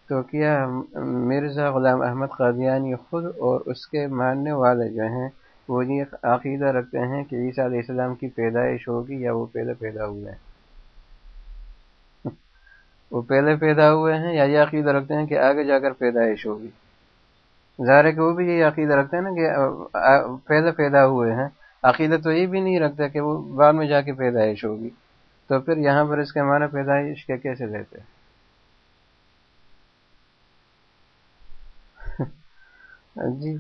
Speaker 1: تو کیا مرزا غلام احمد قادیانی خود اور اس کے ماننے والے جو ہیں، وہ یہ عقیدہ رکھتے ہیں کہ عیسیٰ علیہ السلام کی پیدائش ہوگی یا وہ پیدا پیدا ہوئے ہیں؟ *laughs* وہ پہلے پیدا ہوئے ہیں یا یہ عقیدہ رکھتے ہیں کہ آگے جا کر پیدائش ہوگی؟ ظاہر ہے کہ وہ بھی یہ عقیدہ رکھتے ہیں نا کہ پہلے پیدا ہوئے ہیں۔ عقیدہ تو یہ بھی نہیں رکھتا کہ وہ بعد میں جا کے پیدائش ہوگی۔ تو پھر یہاں پر اس کے ہمارا پیدائش کے کیسے لیتے *laughs* جی۔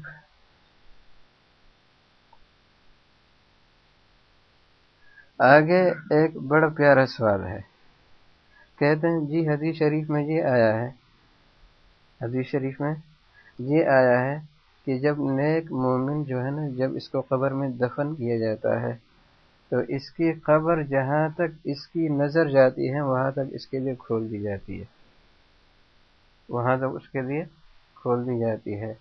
Speaker 1: آگے ایک بڑا پیارا سوال ہے۔ کہتے ہیں جی حدیث شریف میں یہ آیا ہے۔ حدیث شریف میں یہ آیا ہے کہ جب نیک مومن جو ہے نا، جب اس کو قبر میں دفن کیا جاتا ہے، تو اس کی قبر جہاں تک اس کی نظر جاتی ہے، وہاں تک اس کے لیے کھول دی جاتی ہے۔ وہاں تک اس کے لیے کھول دی جاتی ہے۔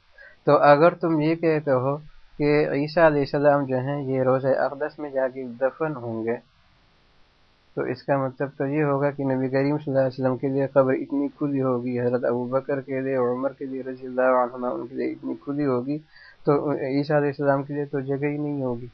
Speaker 1: تو اگر تم یہ کہتے ہو کہ عیسیٰ علیہ السلام جو ہیں، یہ روز اقدس میں جا کے دفن ہوں گے تو اس کا مطلب تو یہ ہوگا کہ نبی کریم صلی اللہ علیہ وسلم کے لیے قبر اتنی کھلی ہوگی، حضرت ابو بکر کے لیے، عمر کے لیے، رضی اللہ عنہ ان کے لیے اتنی کھلی ہوگی تو عیسیٰ علیہ السلام کے لیے تو جگہ ہی نہیں ہوگی۔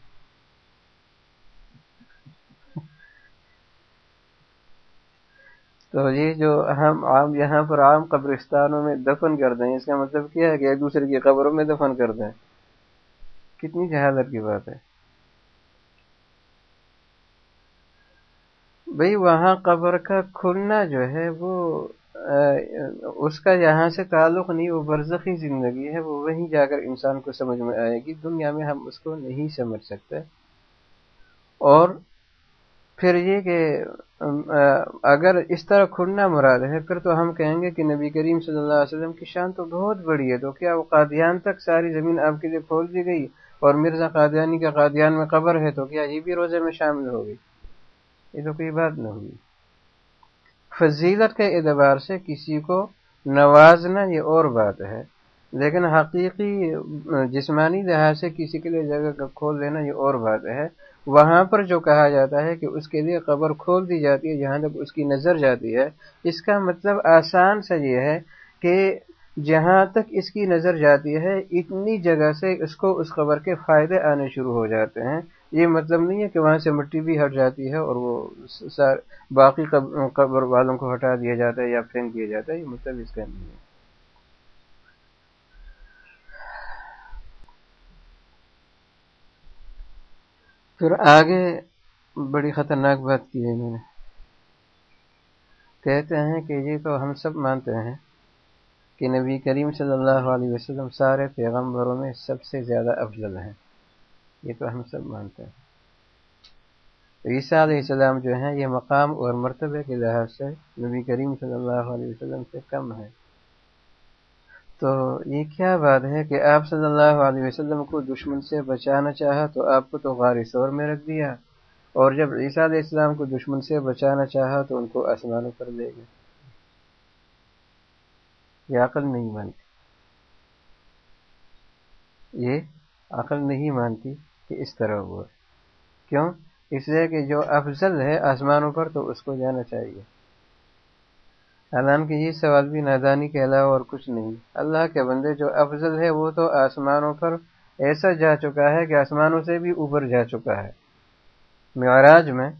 Speaker 1: تو یہ جو ہم عام، یہاں پر عام قبرستانوں میں دفن کر دیں، اس کا مطلب کیا ہے کہ ایک دوسرے کی قبروں میں دفن کر دیں؟ کتنی جہالت کی بات ہے۔ بھئی وہاں قبر کا کھلنا جو ہے وہ اس کا یہاں سے تعلق نہیں، وہ برزخی زندگی ہے، وہ وہیں جا کر انسان کو سمجھ میں آئے گی۔ دنیا میں ہم اس کو نہیں سمجھ سکتے۔ اور پھر یہ کہ اگر اس طرح کھلنا مراد ہے، پھر تو ہم کہیں گے کہ نبی کریم صلی اللہ علیہ وسلم کی شان تو بہت بڑی ہے۔ تو کیا وہ قادیان تک ساری زمین آپ کے لیے کھول دی گئی اور مرزا قادیانی کا قادیان میں قبر ہے، تو کیا یہ بھی روزے میں شامل ہوگی؟ یہ تو کوئی بات نہ ہوئی۔ فضیلت کے اعتبار سے کسی کو نوازنا یہ اور بات ہے، لیکن حقیقی جسمانی لحاظ سے کسی کے لیے جگہ کھول دینا یہ اور بات ہے۔ وہاں پر جو کہا جاتا ہے کہ اس کے لیے قبر کھول دی جاتی ہے جہاں تک اس کی نظر جاتی ہے، اس کا مطلب آسان سا یہ ہے کہ جہاں تک اس کی نظر جاتی ہے، اتنی جگہ سے اس کو اس قبر کے فائدے آنے شروع ہو جاتے ہیں۔ یہ مطلب نہیں ہے کہ وہاں سے مٹی بھی ہٹ جاتی ہے اور وہ باقی قبر والوں کو ہٹا دیا جاتا ہے یا پھینک دیا جاتا ہے، یہ مطلب اس کا نہیں ہے۔ پھر آگے بڑی خطرناک بات کی ہے انہوں نے۔ کہتے ہیں کہ یہ تو ہم سب مانتے ہیں کہ نبی کریم صلی اللہ علیہ وسلم سارے پیغمبروں میں سب سے زیادہ افضل ہیں۔ یہ تو ہم سب مانتے ہیں۔ عیسیٰ علیہ السلام جو ہیں، یہ مقام اور مرتبہ کے لحاظ سے نبی کریم صلی اللہ علیہ وسلم سے کم ہے تو یہ کیا بات ہے کہ آپ صلی اللہ علیہ وسلم کو دشمن سے بچانا چاہا تو آپ کو تو غار سور میں رکھ دیا۔ اور جب عیسیٰ علیہ السلام کو دشمن سے بچانا چاہا تو ان کو آسمانوں پر لے گئے۔ یہ عقل نہیں مانتی۔ یہ عقل نہیں مانتی۔ کہ اس طرح ہوا۔ کیوں؟ اس لیے کہ جو افضل ہے آسمانوں پر تو اس کو جانا چاہیے۔ حالانکہ یہ سوال بھی نادانی کے علاوہ اور کچھ نہیں۔ اللہ کے بندے جو افضل ہے وہ تو آسمانوں پر ایسا جا چکا ہے کہ آسمانوں سے بھی اوپر جا چکا ہے۔ معراج میں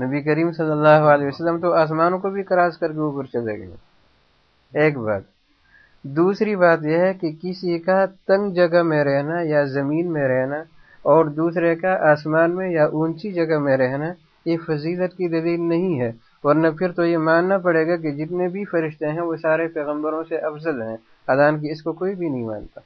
Speaker 1: نبی کریم صلی اللہ علیہ وسلم تو آسمانوں کو بھی کراس کر کے اوپر چلے گئے۔ ایک بات۔ دوسری بات یہ ہے کہ کسی کا تنگ جگہ میں رہنا یا زمین میں رہنا اور دوسرے کا، آسمان میں یا اونچی جگہ میں رہنا یہ فضیلت کی دلیل نہیں ہے، ورنہ پھر تو یہ ماننا پڑے گا کہ جتنے بھی فرشتے ہیں وہ سارے پیغمبروں سے افضل ہیں ادان کی اس کو کوئی بھی نہیں مانتا۔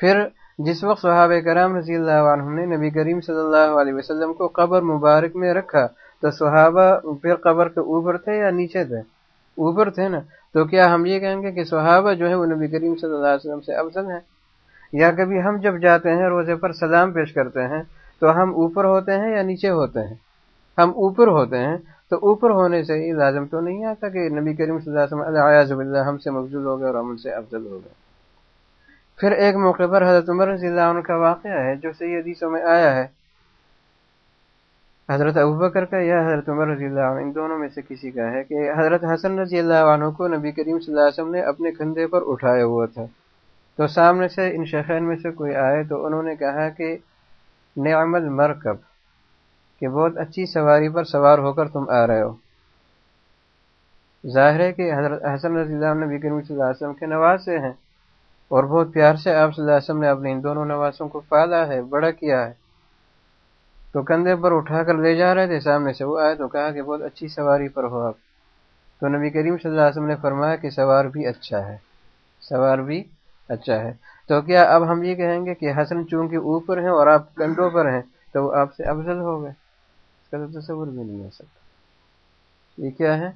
Speaker 1: پھر جس وقت صحابہ کرام رضی اللہ عنہ نے نبی کریم صلی اللہ علیہ وسلم کو قبر مبارک میں رکھا، تو صحابہ پھر قبر کے اوپر تھے یا نیچے تھے؟ اوپر تھے نا؟ تو کیا ہم یہ کہیں گے کہ صحابہ جو ہے وہ نبی کریم صلی اللہ علیہ وسلم سے افضل ہیں؟ یا کبھی ہم جب جاتے ہیں روزے پر سلام پیش کرتے ہیں تو ہم اوپر ہوتے ہیں یا نیچے ہوتے ہیں؟ ہم اوپر ہوتے ہیں تو اوپر ہونے سے ہی لازم تو نہیں آتا کہ نبی کریم صلی اللہ علیہ وسلم ہم سے مفضول ہو گئے اور ہم سے افضل ہو گئے۔ پھر ایک موقع پر حضرت عمر رضی اللہ عنہ کا واقعہ ہے جو صحیح حدیثوں میں آیا ہے۔ حضرت ابوبکر کا یا حضرت عمر رضی اللہ عنہ، ان دونوں میں سے کسی کا ہے کہ حضرت حسن رضی اللہ عنہ کو نبی کریم صلی اللہ علیہ وسلم نے اپنے کندھے پر اٹھایا ہوا تھا۔ تو سامنے سے ان شیخین میں سے کوئی آئے تو انہوں نے کہا کہ نعم المرکب، کہ بہت اچھی سواری پر سوار ہو کر تم آ رہے ہو۔ ظاہر ہے کہ حضرت حسن رضی اللہ نبی کریم صلی اللہ علیہ وسلم کے نواسے ہیں اور بہت پیار سے آپ صلی اللہ علیہ وسلم نے اپنے ان دونوں نواسوں کو پالا ہے، بڑا کیا ہے۔ تو کندھے پر اٹھا کر لے جا رہے تھے، سامنے سے وہ آئے تو کہا کہ بہت اچھی سواری پر ہو آپ۔ تو نبی کریم صلی اللہ علیہ وسلم نے فرمایا کہ سوار بھی اچھا ہے، سوار بھی اچھا ہے۔ تو کیا اب ہم یہ کہیں گے کہ حسن چونکہ اوپر ہیں اور آپ کنڈوں پر ہیں، تو وہ آپ سے افضل ہو گئے۔ اس کا تو تصور بھی نہیں ہو سکتا۔ یہ کیا ہے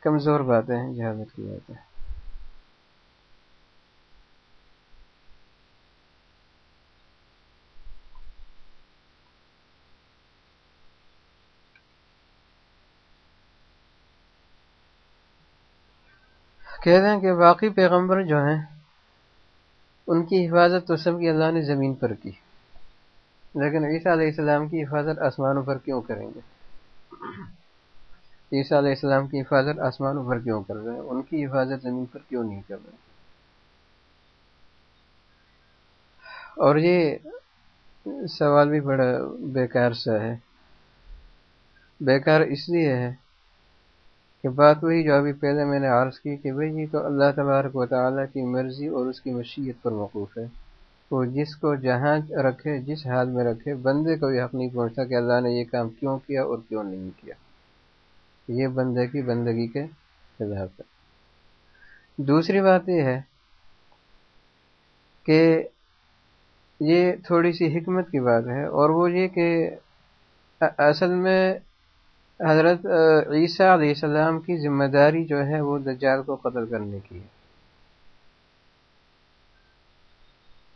Speaker 1: کمزور باتیں ہیں جہازت کی باتیں کہتے ہیں کہ باقی پیغمبر جو ہیں ان کی حفاظت تو سب کی اللہ نے زمین پر کی۔ لیکن عیسیٰ علیہ السلام کی حفاظت آسمانوں پر کیوں کریں گے؟ عیسیٰ علیہ السلام کی حفاظت آسمانوں پر کیوں کر رہے ہیں؟ ان کی حفاظت زمین پر کیوں نہیں کر رہے اور یہ سوال بھی بڑا بیکار سا ہے۔ بیکار اس لیے ہے کہ بات وہی جو ابھی پہلے میں نے عرض کی کہ بھئی یہ تو اللہ تبارک و تعالیٰ کی مرضی اور اس کی مشیت پر موقوف ہے۔ وہ جس کو جہاں رکھے، جس حال میں رکھے، بندے کو یہ حق نہیں پہنچتا کہ اللہ نے یہ کام کیوں کیا اور کیوں نہیں کیا۔ یہ بندے کی بندگی کے خلاف ہے دوسری بات یہ ہے کہ یہ تھوڑی سی حکمت کی بات ہے اور وہ یہ کہ اصل میں حضرت عیسیٰ علیہ السلام کی ذمہ داری جو ہے وہ دجال کو قتل کرنے کی ہے۔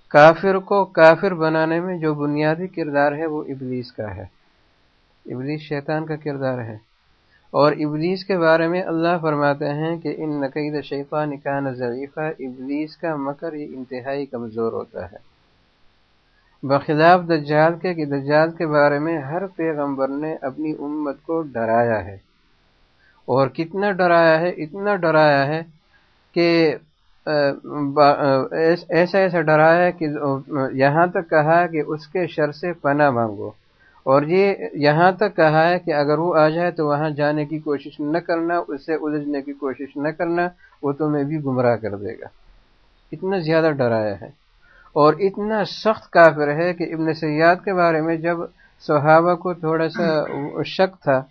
Speaker 1: کافر کو کافر بنانے میں جو بنیادی کردار ہے وہ ابلیس کا ہے۔ ابلیس شیطان کا کردار ہے۔ اور ابلیس کے بارے میں اللہ فرماتے ہیں کہ ان نقید شیفا نکان ضعیفہ، ابلیس کا مکر یہ انتہائی کمزور ہوتا ہے۔ بخلاف دجال کے کہ دجال کے بارے میں ہر پیغمبر نے اپنی امت کو ڈرایا ہے۔ اور کتنا ڈرایا ہے، اتنا ڈرایا ہے کہ ایسا ایسا ڈرایا ہے کہ یہاں تک کہا کہ اس کے شر سے پناہ مانگو۔ اور یہ یہاں تک کہا ہے کہ اگر وہ آ جائے تو وہاں جانے کی کوشش نہ کرنا، اس سے الجھنے کی کوشش نہ کرنا، وہ تمہیں بھی گمراہ کر دے گا۔ اتنا زیادہ ڈرایا ہے۔ اور اتنا سخت کافر ہے کہ ابن سیاد کے بارے میں جب صحابہ کو تھوڑا سا شک تھا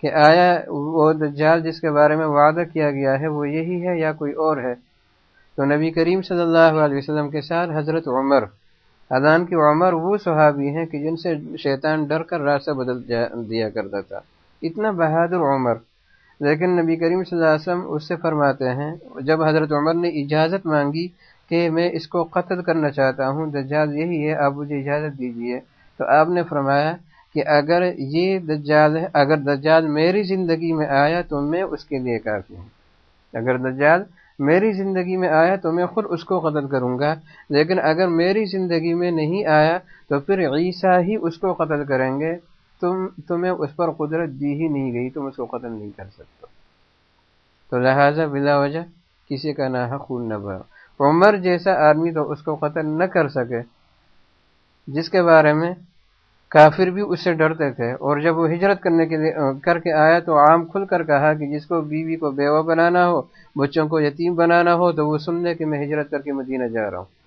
Speaker 1: کہ آیا وہ دجال جس کے بارے میں وعدہ کیا گیا ہے، وہ یہی ہے یا کوئی اور ہے؟ تو نبی کریم صلی اللہ علیہ وسلم کے ساتھ حضرت عمر ادان کی عمر وہ صحابی ہیں کہ جن سے شیطان ڈر کر راستہ بدل دیا کرتا تھا۔ اتنا بہادر عمر۔ لیکن نبی کریم صلی اللہ علیہ وسلم اس سے فرماتے ہیں، جب حضرت عمر نے اجازت مانگی کہ میں اس کو قتل کرنا چاہتا ہوں، دجال یہی ہے، آپ مجھے اجازت دیجیے تو آپ نے فرمایا کہ اگر یہ دجال ہے اگر دجال میری زندگی میں آیا تو میں اس کے لیے کافی ہوں۔ اگر دجال میری زندگی میں آیا تو میں خود اس کو قتل کروں گا۔ لیکن اگر میری زندگی میں نہیں آیا تو پھر عیسیٰ ہی اس کو قتل کریں گے۔ تم، تمہیں اس پر قدرت دی ہی نہیں گئی، تم اس کو قتل نہیں کر سکتے۔ تو لہٰذا بلا وجہ کسی کا نہ خون نہ بھرو۔ عمر جیسا آدمی تو اس کو قتل نہ کر سکے۔ جس کے بارے میں کافر بھی اس سے ڈرتے تھے۔ اور جب وہ ہجرت کرنے کے لیے، کر کے آیا تو عام کھل کر کہا کہ جس کو بیوی کو بیوہ بنانا ہو، بچوں کو یتیم بنانا ہو، تو وہ سن لے کہ میں ہجرت کر کے مدینہ جا رہا ہوں۔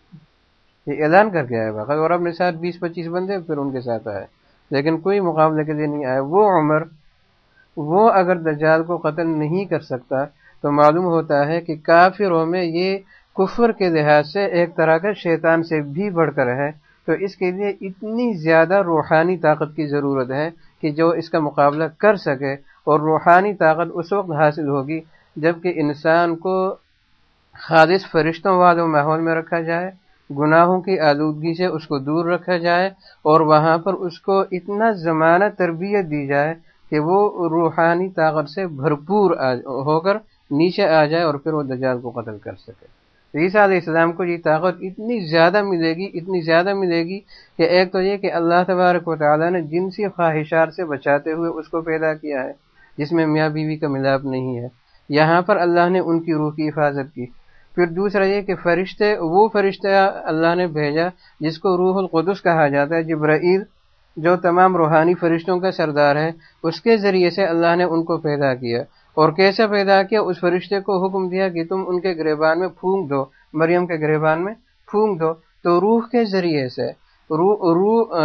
Speaker 1: یہ اعلان کر کے آیا باقی اور اپنے ساتھ بیس پچیس بندے پھر ان کے ساتھ آئے۔ لیکن کوئی مقابلے کے لیے نہیں آیا وہ عمر، وہ اگر دجال کو قتل نہیں کر سکتا، تو معلوم ہوتا ہے کہ کافروں میں یہ کفر کے لحاظ سے ایک طرح کا شیطان سے بھی بڑھ کر ہے، تو اس کے لیے اتنی زیادہ روحانی طاقت کی ضرورت ہے کہ جو اس کا مقابلہ کر سکے اور روحانی طاقت اس وقت حاصل ہوگی جبکہ انسان کو خالص فرشتوں والوں ماحول میں رکھا جائے، گناہوں کی آلودگی سے اس کو دور رکھا جائے اور وہاں پر اس کو اتنا زمانہ تربیت دی جائے کہ وہ روحانی طاقت سے بھرپور ہو کر نیچے آ جائے اور پھر وہ دجال کو قتل کر سکے۔ عیسیٰ علیہ السلام کو یہ طاقت اتنی زیادہ ملے گی، اتنی زیادہ ملے گی کہ ایک تو یہ کہ اللہ تبارک و تعالیٰ نے جنسی خواہشات سے بچاتے ہوئے اس کو پیدا کیا ہے، جس میں میاں بیوی کا ملاپ نہیں ہے۔ یہاں پر اللہ نے ان کی روح کی حفاظت کی۔ پھر دوسرا یہ کہ فرشتے، وہ فرشتہ اللہ نے بھیجا جس کو روح القدس کہا جاتا ہے، جبرائیل، جو تمام روحانی فرشتوں کا سردار ہے، اس کے ذریعے سے اللہ نے ان کو پیدا کیا۔ اور کیسے پیدا کیا؟ اس فرشتے کو حکم دیا کہ تم ان کے گریبان میں پھونک دو، مریم کے گریبان میں پھونک دو، تو روح کے ذریعے سے، روح روح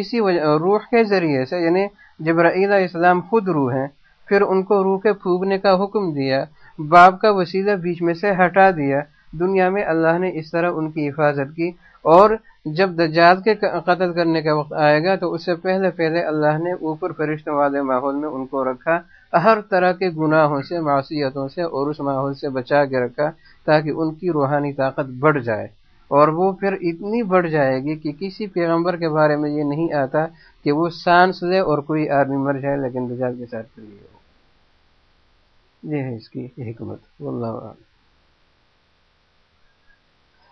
Speaker 1: اسی روح کے ذریعے سے یعنی جبرائیل علیہ السلام خود روح ہیں، پھر ان کو روح کے پھونکنے کا حکم دیا، باپ کا وسیلہ بیچ میں سے ہٹا دیا۔ دنیا میں اللہ نے اس طرح ان کی حفاظت کی اور جب دجال کے قتل کرنے کا وقت آئے گا، تو اس سے پہلے پہلے اللہ نے اوپر فرشتوں والے ماحول میں ان کو رکھا۔ ہر طرح کے گناہوں سے، معصیتوں سے اور اس ماحول سے بچا کے رکھا تاکہ ان کی روحانی طاقت بڑھ جائے۔ اور وہ پھر اتنی بڑھ جائے گی کہ کسی پیغمبر کے بارے میں یہ نہیں آتا کہ وہ سانس لے اور کوئی آدمی مر جائے لیکن دجال کے ساتھ ہو یہ ہے اس کی حکمت۔ واللہ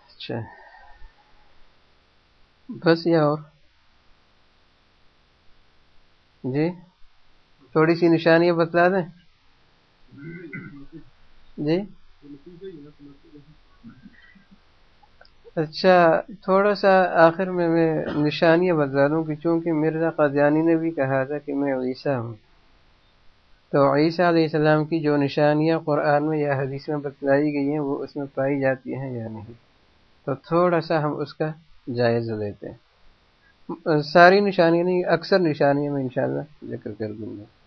Speaker 1: اچھا۔ بس یا اور؟ جی؟ تھوڑی سی نشانیاں بتلا دیں۔ جی؟ اچھا تھوڑا سا آخر میں میں نشانیاں بتلا دوں کہ چونکہ مرزا قادیانی نے بھی کہا تھا کہ میں عیسیٰ ہوں۔ تو عیسیٰ علیہ السلام کی جو نشانیاں قرآن میں یا حدیث میں بتلائی گئی ہیں، وہ اس میں پائی جاتی ہیں یا نہیں؟ تو تھوڑا سا ہم اس کا جائزہ لیتے ہیں۔ ساری نشانیاں نہیں، اکثر نشانیاں میں انشاءاللہ ذکر کر دوں گا۔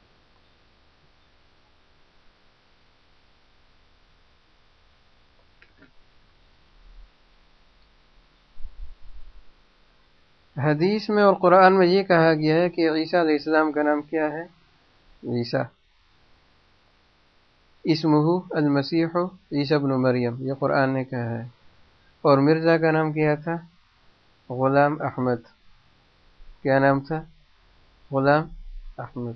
Speaker 1: حدیث میں اور قرآن میں یہ کہا گیا ہے کہ عیسیٰ علیہ السلام کا نام کیا ہے؟ عیسیٰ۔ اسمہ المسیح عیسیٰ بن مریم، یہ قرآن نے کہا ہے۔ اور مرزا کا نام کیا تھا؟ غلام احمد۔ کیا نام تھا؟ غلام احمد۔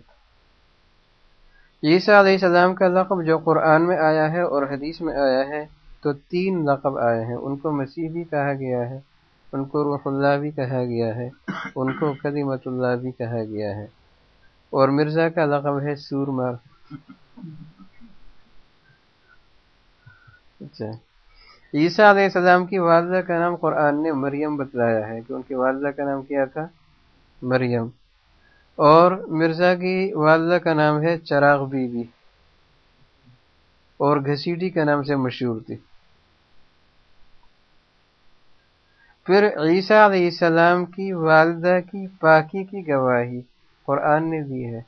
Speaker 1: عیسیٰ علیہ السلام کا لقب جو قرآن میں آیا ہے اور حدیث میں آیا ہے، تو تین لقب آئے ہیں۔ ان کو مسیح بھی کہا گیا ہے۔ ان کو روح اللہ بھی کہا گیا ہے، ان کو قدیمت اللہ بھی کہا گیا ہے۔ اور مرزا کا لقب ہے سور مار اچھا۔ عیسیٰ علیہ السلام کی والدہ کا نام قرآن نے مریم بتلایا ہے، کہ ان کی والدہ کا نام کیا تھا؟ مریم۔ اور مرزا کی والدہ کا نام ہے چراغ بی بی اور گھسیٹی کا نام سے مشہور تھی۔ پھر عیسیٰ علیہ السلام کی والدہ کی، پاکی کی گواہی قرآن نے دی ہے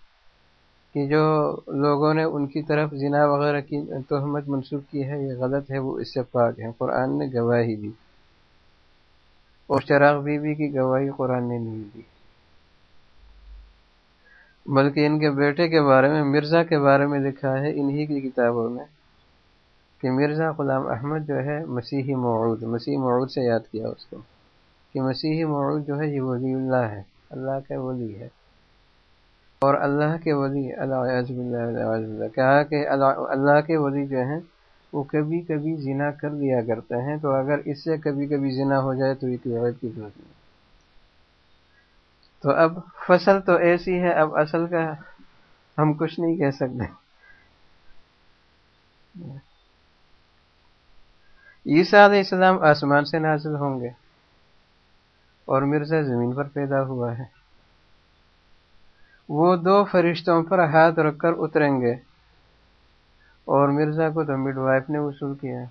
Speaker 1: کہ جو لوگوں نے ان کی طرف زنا وغیرہ کی تہمت منسوخ کی ہے، یہ غلط ہے، وہ اس سے پاک ہے قرآن نے گواہی دی اور چراغ بی بی کی گواہی قرآن نے نہیں دی۔ بلکہ ان کے بیٹے کے بارے میں، مرزا کے بارے میں لکھا ہے، انہی کی کتابوں میں کہ مرزا غلام احمد جو ہے، مسیحی معود مسیح معود سے یاد کیا اس کو۔ کہ مسیحی معود جو ہے، یہ ولی اللہ ہے۔ اللہ کا ولی ہے۔ اور اللہ کے ولی، اللہ کہا کہ اللہ کے ولی جو ہیں، وہ کبھی کبھی زنا کر لیا کرتے ہیں۔ تو اگر اس سے کبھی کبھی زنا ہو جائے تو یہ کی ضرورت نہیں تو اب فصل تو ایسی ہے، اب اصل کا ہم کچھ نہیں کہہ سکتے۔ عیسیٰ علیہ السلام آسمان سے نازل ہوں گے۔ اور مرزا زمین پر پیدا ہوا ہے۔ وہ دو فرشتوں پر ہاتھ رکھ کر اتریں گے۔ اور مرزا کو تو مڈ وائف نے وصول کیا۔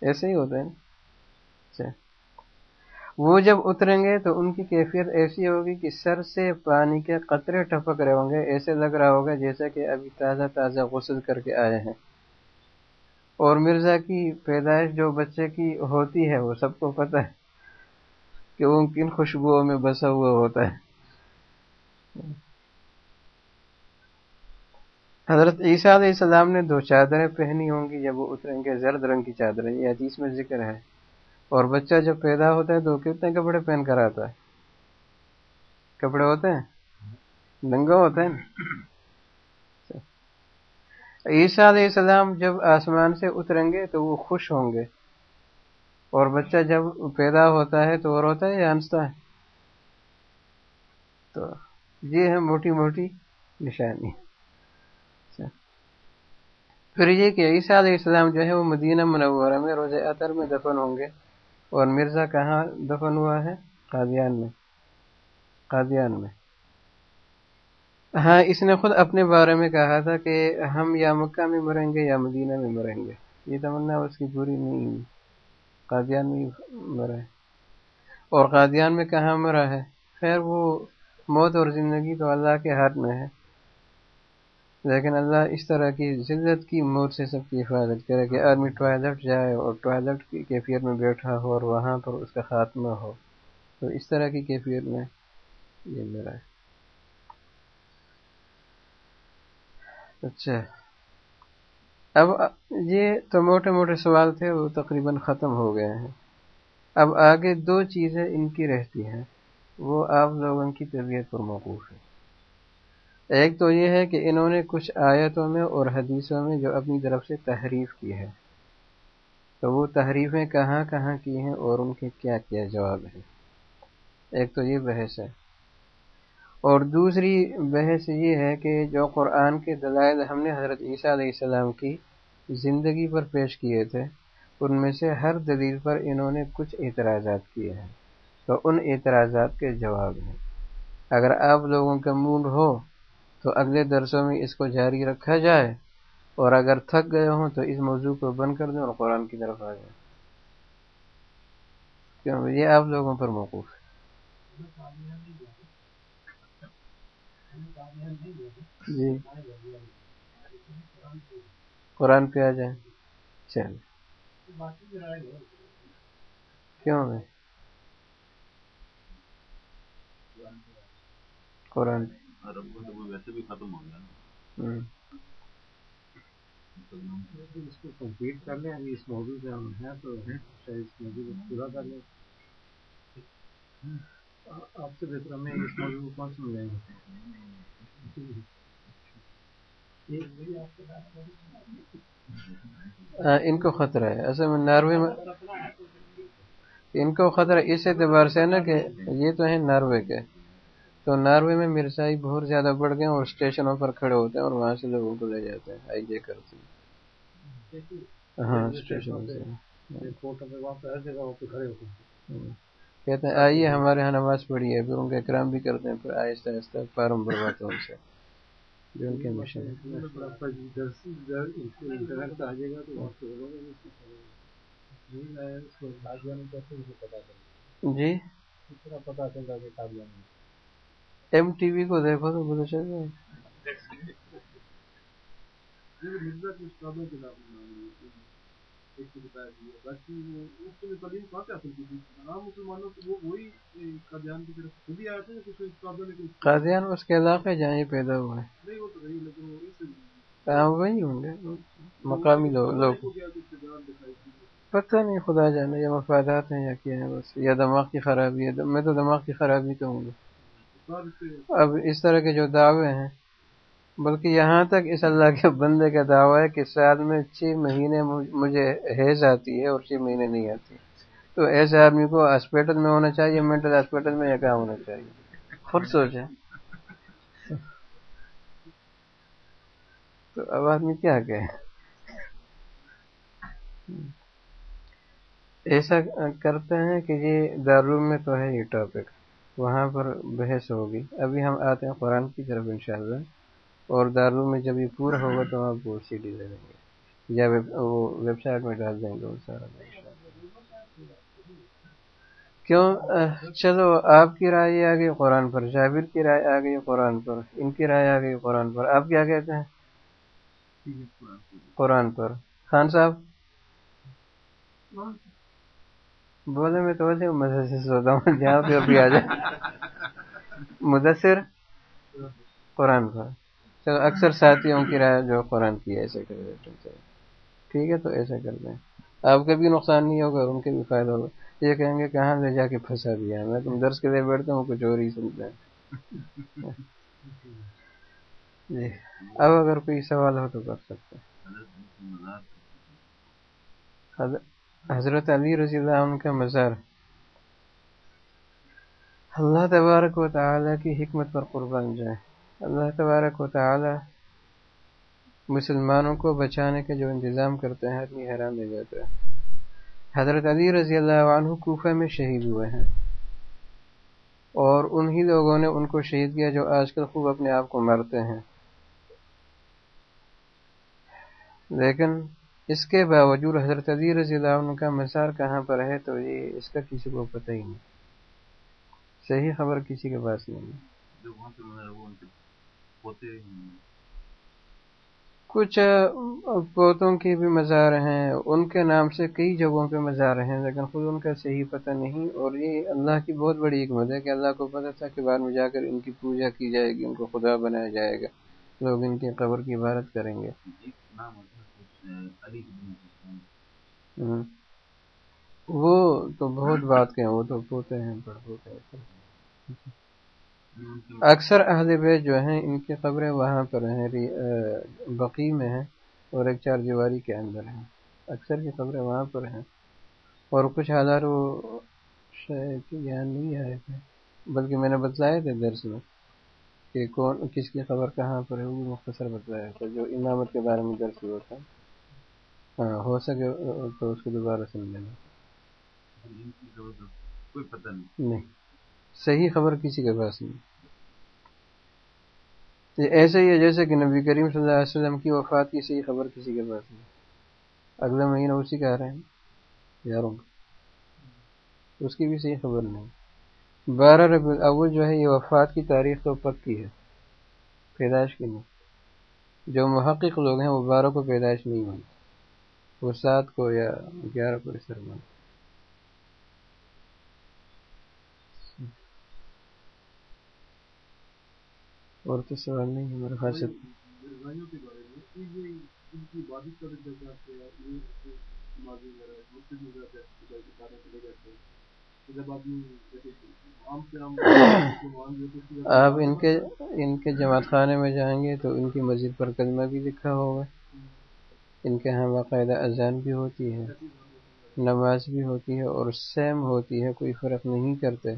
Speaker 1: ایسے ہی ہوتا ہے اچھا۔ وہ جب اتریں گے تو ان کی کیفیت ایسی ہوگی کہ سر سے پانی کے قطرے ٹپک رہے ہوں گے۔ ایسے لگ رہا ہوگا جیسا کہ ابھی تازہ تازہ غسل کر کے آئے ہیں۔ اور مرزا کی پیدائش جو بچے کی ہوتی ہے، وہ سب کو پتہ ہے۔ کہ وہ کن خوشبوؤں میں بسا ہوا ہوتا ہے۔ حضرت عیسیٰ علیہ السلام نے دو چادریں پہنی ہوں گی، جب وہ اتریں گے، زرد رنگ کی چادریں۔ یہ حدیث میں ذکر ہے۔ اور بچہ جب پیدا ہوتا ہے تو کتنے کپڑے پہن کر آتا ہے؟ کپڑے ہوتے ہیں؟ ننگا ہوتا ہے اچھا۔ عیسیٰ علیہ السلام جب آسمان سے اتریں گے تو وہ خوش ہوں گے۔ اور بچہ جب پیدا ہوتا ہے تو وہ روتا ہے یا ہنستا ہے؟ تو یہ ہے موٹی موٹی نشانی۔ اچھا۔ پھر یہ کہ عیسیٰ علیہ السلام جو ہے وہ مدینہ منورہ میں روز اطر میں دفن ہوں گے۔ اور مرزا کہاں دفن ہوا ہے؟ قادیان میں۔ قادیان میں۔ ہاں اس نے خود اپنے بارے میں کہا تھا کہ ہم یا مکہ میں مریں گے یا مدینہ میں مریں گے۔ یہ تمنا اس کی پوری نہیں ہوئی۔ قادیان میں مرا ہے اور قادیان میں کہاں مرا ہے؟ خیر وہ موت اور زندگی تو اللہ کے ہاتھ میں ہے۔ لیکن اللہ اس طرح کی ذلت کی موت سے سب کی حفاظت کرے کہ آدمی ٹوائلٹ جائے اور ٹوائلٹ کی کیفیت میں بیٹھا ہو اور وہاں پر اس کا خاتمہ ہو۔ تو اس طرح کی کیفیت میں یہ میرا ہے۔ اچھا۔ اب یہ تو موٹے موٹے سوال تھے، وہ تقریباً ختم ہو گئے ہیں۔ اب آگے دو چیزیں ان کی رہتی ہیں، وہ آپ لوگوں کی طبیعت پر موقوف ہے ایک تو یہ ہے کہ انہوں نے کچھ آیتوں میں اور حدیثوں میں جو اپنی طرف سے تحریف کی ہے، تو وہ تحریفیں کہاں کہاں کی ہیں اور ان کے کیا کیا جواب ہیں۔ ایک تو یہ بحث ہے۔ اور دوسری بحث یہ ہے کہ جو قرآن کے دلائل ہم نے حضرت عیسیٰ علیہ السلام کی زندگی پر پیش کیے تھے، ان میں سے ہر دلیل پر انہوں نے کچھ اعتراضات کیے ہیں۔ تو ان اعتراضات کے جواب ہیں۔ اگر آپ لوگوں کا موڈ ہو تو اگلے درسوں میں اس کو جاری رکھا جائے، اور اگر تھک گئے ہوں تو اس موضوع کو بند کر دیں اور قرآن کی طرف آ جائیں۔ کیوں؟ یہ آپ لوگوں پر موقوف ہے۔ جی۔ قرآن پہ آ جائیں۔ چل کیوں میں؟ قرآن ویسے بھی ختم ہو گیا اس کو کمپلیٹ کر لیں ابھی اس موضوع سے ہم ہیں تو ہیں شاید اس موضوع کو پورا کر لیں آپ سے بہتر ہمیں اس موضوع کو کون سمجھائیں گے۔ ہاں، ان کو خطرہ ہے۔ اصل میں ناروے میں ان کو خطرہ اس اعتبار سے نا کہ یہ تو ہیں ناروے کے۔ تو ناروے میں مرزائی بہت زیادہ بڑھ گئے اور اسٹیشنوں پر کھڑے ہوتے ہیں اور وہاں سے لوگوں کو لے جاتے ہیں۔ آئی جے کرتے ہیں۔ ہاں اسٹیشن کہتے ہیں، آئیے ہمارے یہاں نماز پڑھی ہے پھر ان کے کرام بھی کرتے ہیں، پھر آہستہ آہستہ فارم بھرواتے ہیں ان سے۔ جو ان کے mission G M T V کو دیکھو تو پتا چل جائے قادیان اس کے علاقے جہاں یہ پیدا ہوا ہے وہی ہوں گے مقامی لوگ پتہ نہیں خدا جانے یا مفادات ہیں یا کیا ہے بس یا دماغ کی خرابی ہے میں تو دماغ کی خرابی تو ہوں گا اب اس طرح کے جو دعوے ہیں بلکہ یہاں تک اس اللہ کے بندے کا دعویٰ ہے کہ سال میں چھ مہینے مجھے حیض آتی ہے اور چھ مہینے نہیں آتی۔ تو ایسے آدمی کو ہاسپٹل میں ہونا چاہیے مینٹل ہاسپٹل میں یا کہاں ہونا چاہیے؟ خود سوچیں۔ تو اب آدمی کیا کہ ایسا کرتے ہیں کہ یہ دارالعلوم میں تو ہے یہ ٹاپک وہاں پر بحث ہوگی۔ ابھی ہم آتے ہیں قرآن کی طرف انشاءاللہ۔ اور دارو میں جب یہ پورا ہوگا تو آپ کو سی ڈی دے دیں گے۔ یا وہ ویب سائٹ میں ڈال دیں گے وہ سارا۔ کیوں؟ چلو آپ کی رائے آ گئی قرآن پر جابر کی رائے آ گئی قرآن پر ان کی رائے آ گئی قرآن پر۔ آپ کیا کہتے ہیں؟ قرآن پر۔ خان صاحب؟ بولے میں تو ویسے مدرسے سوتا ہوں جہاں پہ ابھی آ جائے۔ مدثر؟ قرآن پر۔ چلو اکثر ساتھیوں کی رائے جو قرآن کی ایسے کر دیتے ٹھیک ہے، تو ایسا کر دیں آپ کا بھی نقصان نہیں ہوگا، ان کے بھی فائدہ ہوگا۔ یہ کہیں گے کہاں لے جا کے پھنسا دیا میں تم درس کے لیے بیٹھتا ہوں، کچھ اور ہی سنتے ہیں۔ *laughs* جی۔ اب اگر کوئی سوال ہو تو کر سکتے حضرت علی رضی اللہ عنہ کا مزار اللہ تبارک و تعالیٰ کی حکمت پر قربان جائے اللہ تبارک و تعالیٰ مسلمانوں کو بچانے کے جو انتظام کرتے ہیں، اتنی حیران دے جاتا ہے حضرت علی رضی اللہ عنہ کوفہ میں شہید ہوئے ہیں۔ اور انہی لوگوں نے ان کو شہید کیا جو آج کل خوب اپنے آپ کو مرتے ہیں۔ لیکن اس کے باوجود حضرت علی رضی اللہ عنہ کا مسار کہاں پر ہے تو یہ اس کا کسی کو پتہ ہی نہیں۔ صحیح خبر کسی کے پاس نہیں کچھ پوتوں کے بھی مزار ہیں ان کے نام سے کئی جگہوں پہ مزار ہیں لیکن خود ان کا صحیح پتہ نہیں۔ اور یہ اللہ کی بہت بڑی حکمت ہے کہ اللہ کو پتہ تھا کہ بعد میں جا کر ان کی پوجا کی جائے گی ان کو خدا بنایا جائے گا۔ لوگ ان کی قبر کی عبادت کریں گے۔ وہ تو بہت بات کے ہیں وہ تو پوتے ہیں بڑھ پوتے ہیں۔ اکثر اہل بیت جو ہیں ان کی قبریں وہاں پر ہیں بقی میں ہیں اور ایک چار دیواری کے اندر ہیں۔ اکثر کی خبریں وہاں پر ہیں۔ اور کچھ حالات وہ شاید یہاں نہیں آئے تھے بلکہ میں نے بتلائے تھے درس میں کہ کون کس کی خبر کہاں پر ہے وہ مختصر بتلایا تھا جو امامت کے بارے میں درس ہوا تھا۔ ہاں ہو سکے تو اس کو دوبارہ سن لینا۔ کوئی پتہ نہیں صحیح خبر کسی کے پاس نہیں۔ جی، ایسے ہی ہے جیسے کہ نبی کریم صلی اللہ علیہ وسلم کی وفات کی صحیح خبر کسی کے پاس نہیں۔ اگلے مہینہ اسی کا رہے ہیں۔ یاروں، اس کی بھی صحیح خبر نہیں۔ بارہ ربی الاول جو ہے، یہ وفات کی تاریخ تو پکی ہے، پیدائش کی نہیں۔ جو محقق لوگ ہیں، وہ بارہ کو پیدائش نہیں ہوئی وہ سات کو یا گیارہ کو اس طرح اور تو سوال نہیں ہے میرے خیال سے آپ ان کے ان کے جماعت خانے میں جائیں گے تو ان کی مسجد پر کلمہ بھی لکھا ہوگا۔ ان کے ہاں باقاعدہ اذان بھی ہوتی ہے نماز بھی ہوتی ہے اور سیم ہوتی ہے کوئی فرق نہیں کرتے۔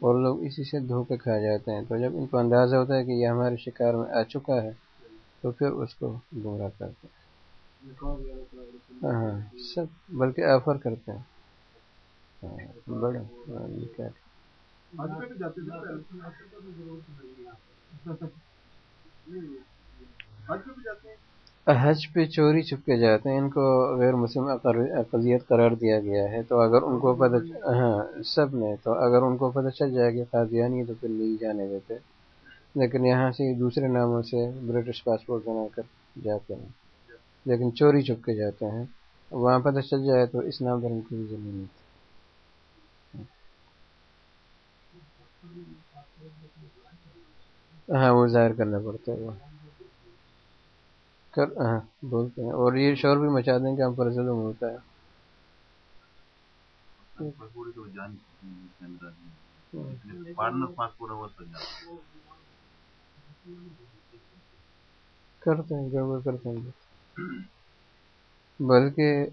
Speaker 1: اور لوگ اسی سے دھوکے کھا جاتے ہیں۔ تو جب ان کو اندازہ ہوتا ہے کہ یہ ہمارے شکار میں آ چکا ہے تو پھر اس کو گمراہ کرتے ہیں۔ ہاں سب بلکہ آفر کرتے ہیں۔ ہاں، بڑے۔ ہاں، حج پہ چوری چھپ کے جاتے ہیں، ان کو غیر مسلم اقلیت قرار دیا گیا ہے۔ تو اگر ان کو پتہ ہاں سب نے، تو اگر ان کو پتہ چل جائے کہ قادیانی تو پھر نہیں جانے دیتے۔ لیکن یہاں سے دوسرے ناموں سے برٹش پاسپورٹ بنا کر جاتے ہیں۔ لیکن چوری چھپ کے جاتے ہیں۔ وہاں پتہ چل جائے تو اس نام پر ان کی بھی نہیں ہاں وہ ظاہر کرنا پڑتا ہے۔ وہ کر بولتے ہیں۔ اور یہ شور بھی مچا دیں کہ ہم پر ظلم ہوتا ہے۔ کرتے ہیں گڑبڑ کرتے ہیں۔ بلکہ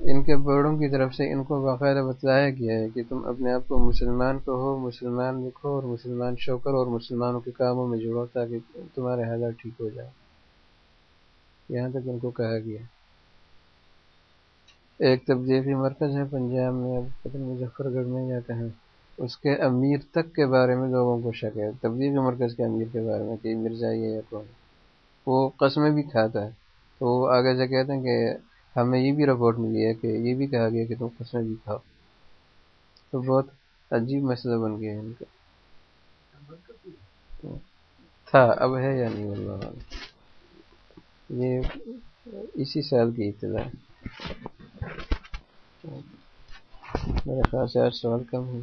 Speaker 1: ان کے بڑوں کی طرف سے ان کو باقاعدہ بتلایا گیا ہے کہ تم اپنے آپ کو مسلمان کہو مسلمان لکھو اور مسلمان شوکر اور مسلمانوں کے کاموں میں جڑو تاکہ تمہارے حالات ٹھیک ہو جائے یہاں تک ان کو کہا گیا۔ ایک تبدیلی مرکز ہے پنجاب میں پتہ مظفر گڑھ میں یا کہیں اس کے امیر تک کے بارے میں لوگوں کو شک ہے۔ تبدیلی مرکز کے امیر کے بارے میں کہ مرزا یہ یا کون۔ وہ قسمیں بھی کھاتا ہے۔ تو وہ آگے سے کہتے ہیں کہ ہمیں یہ بھی رپورٹ ملی ہے کہ یہ بھی کہا گیا کہ تم قسمیں بھی کھاؤ۔ تو بہت عجیب مسئلہ بن گیا ہے ان کا۔ تھا، اب ہے یا نہیں؟ اللہ یہ اسی سال کی اطلاع ہے۔ میرے خیال سے ہر سوال کم ہے۔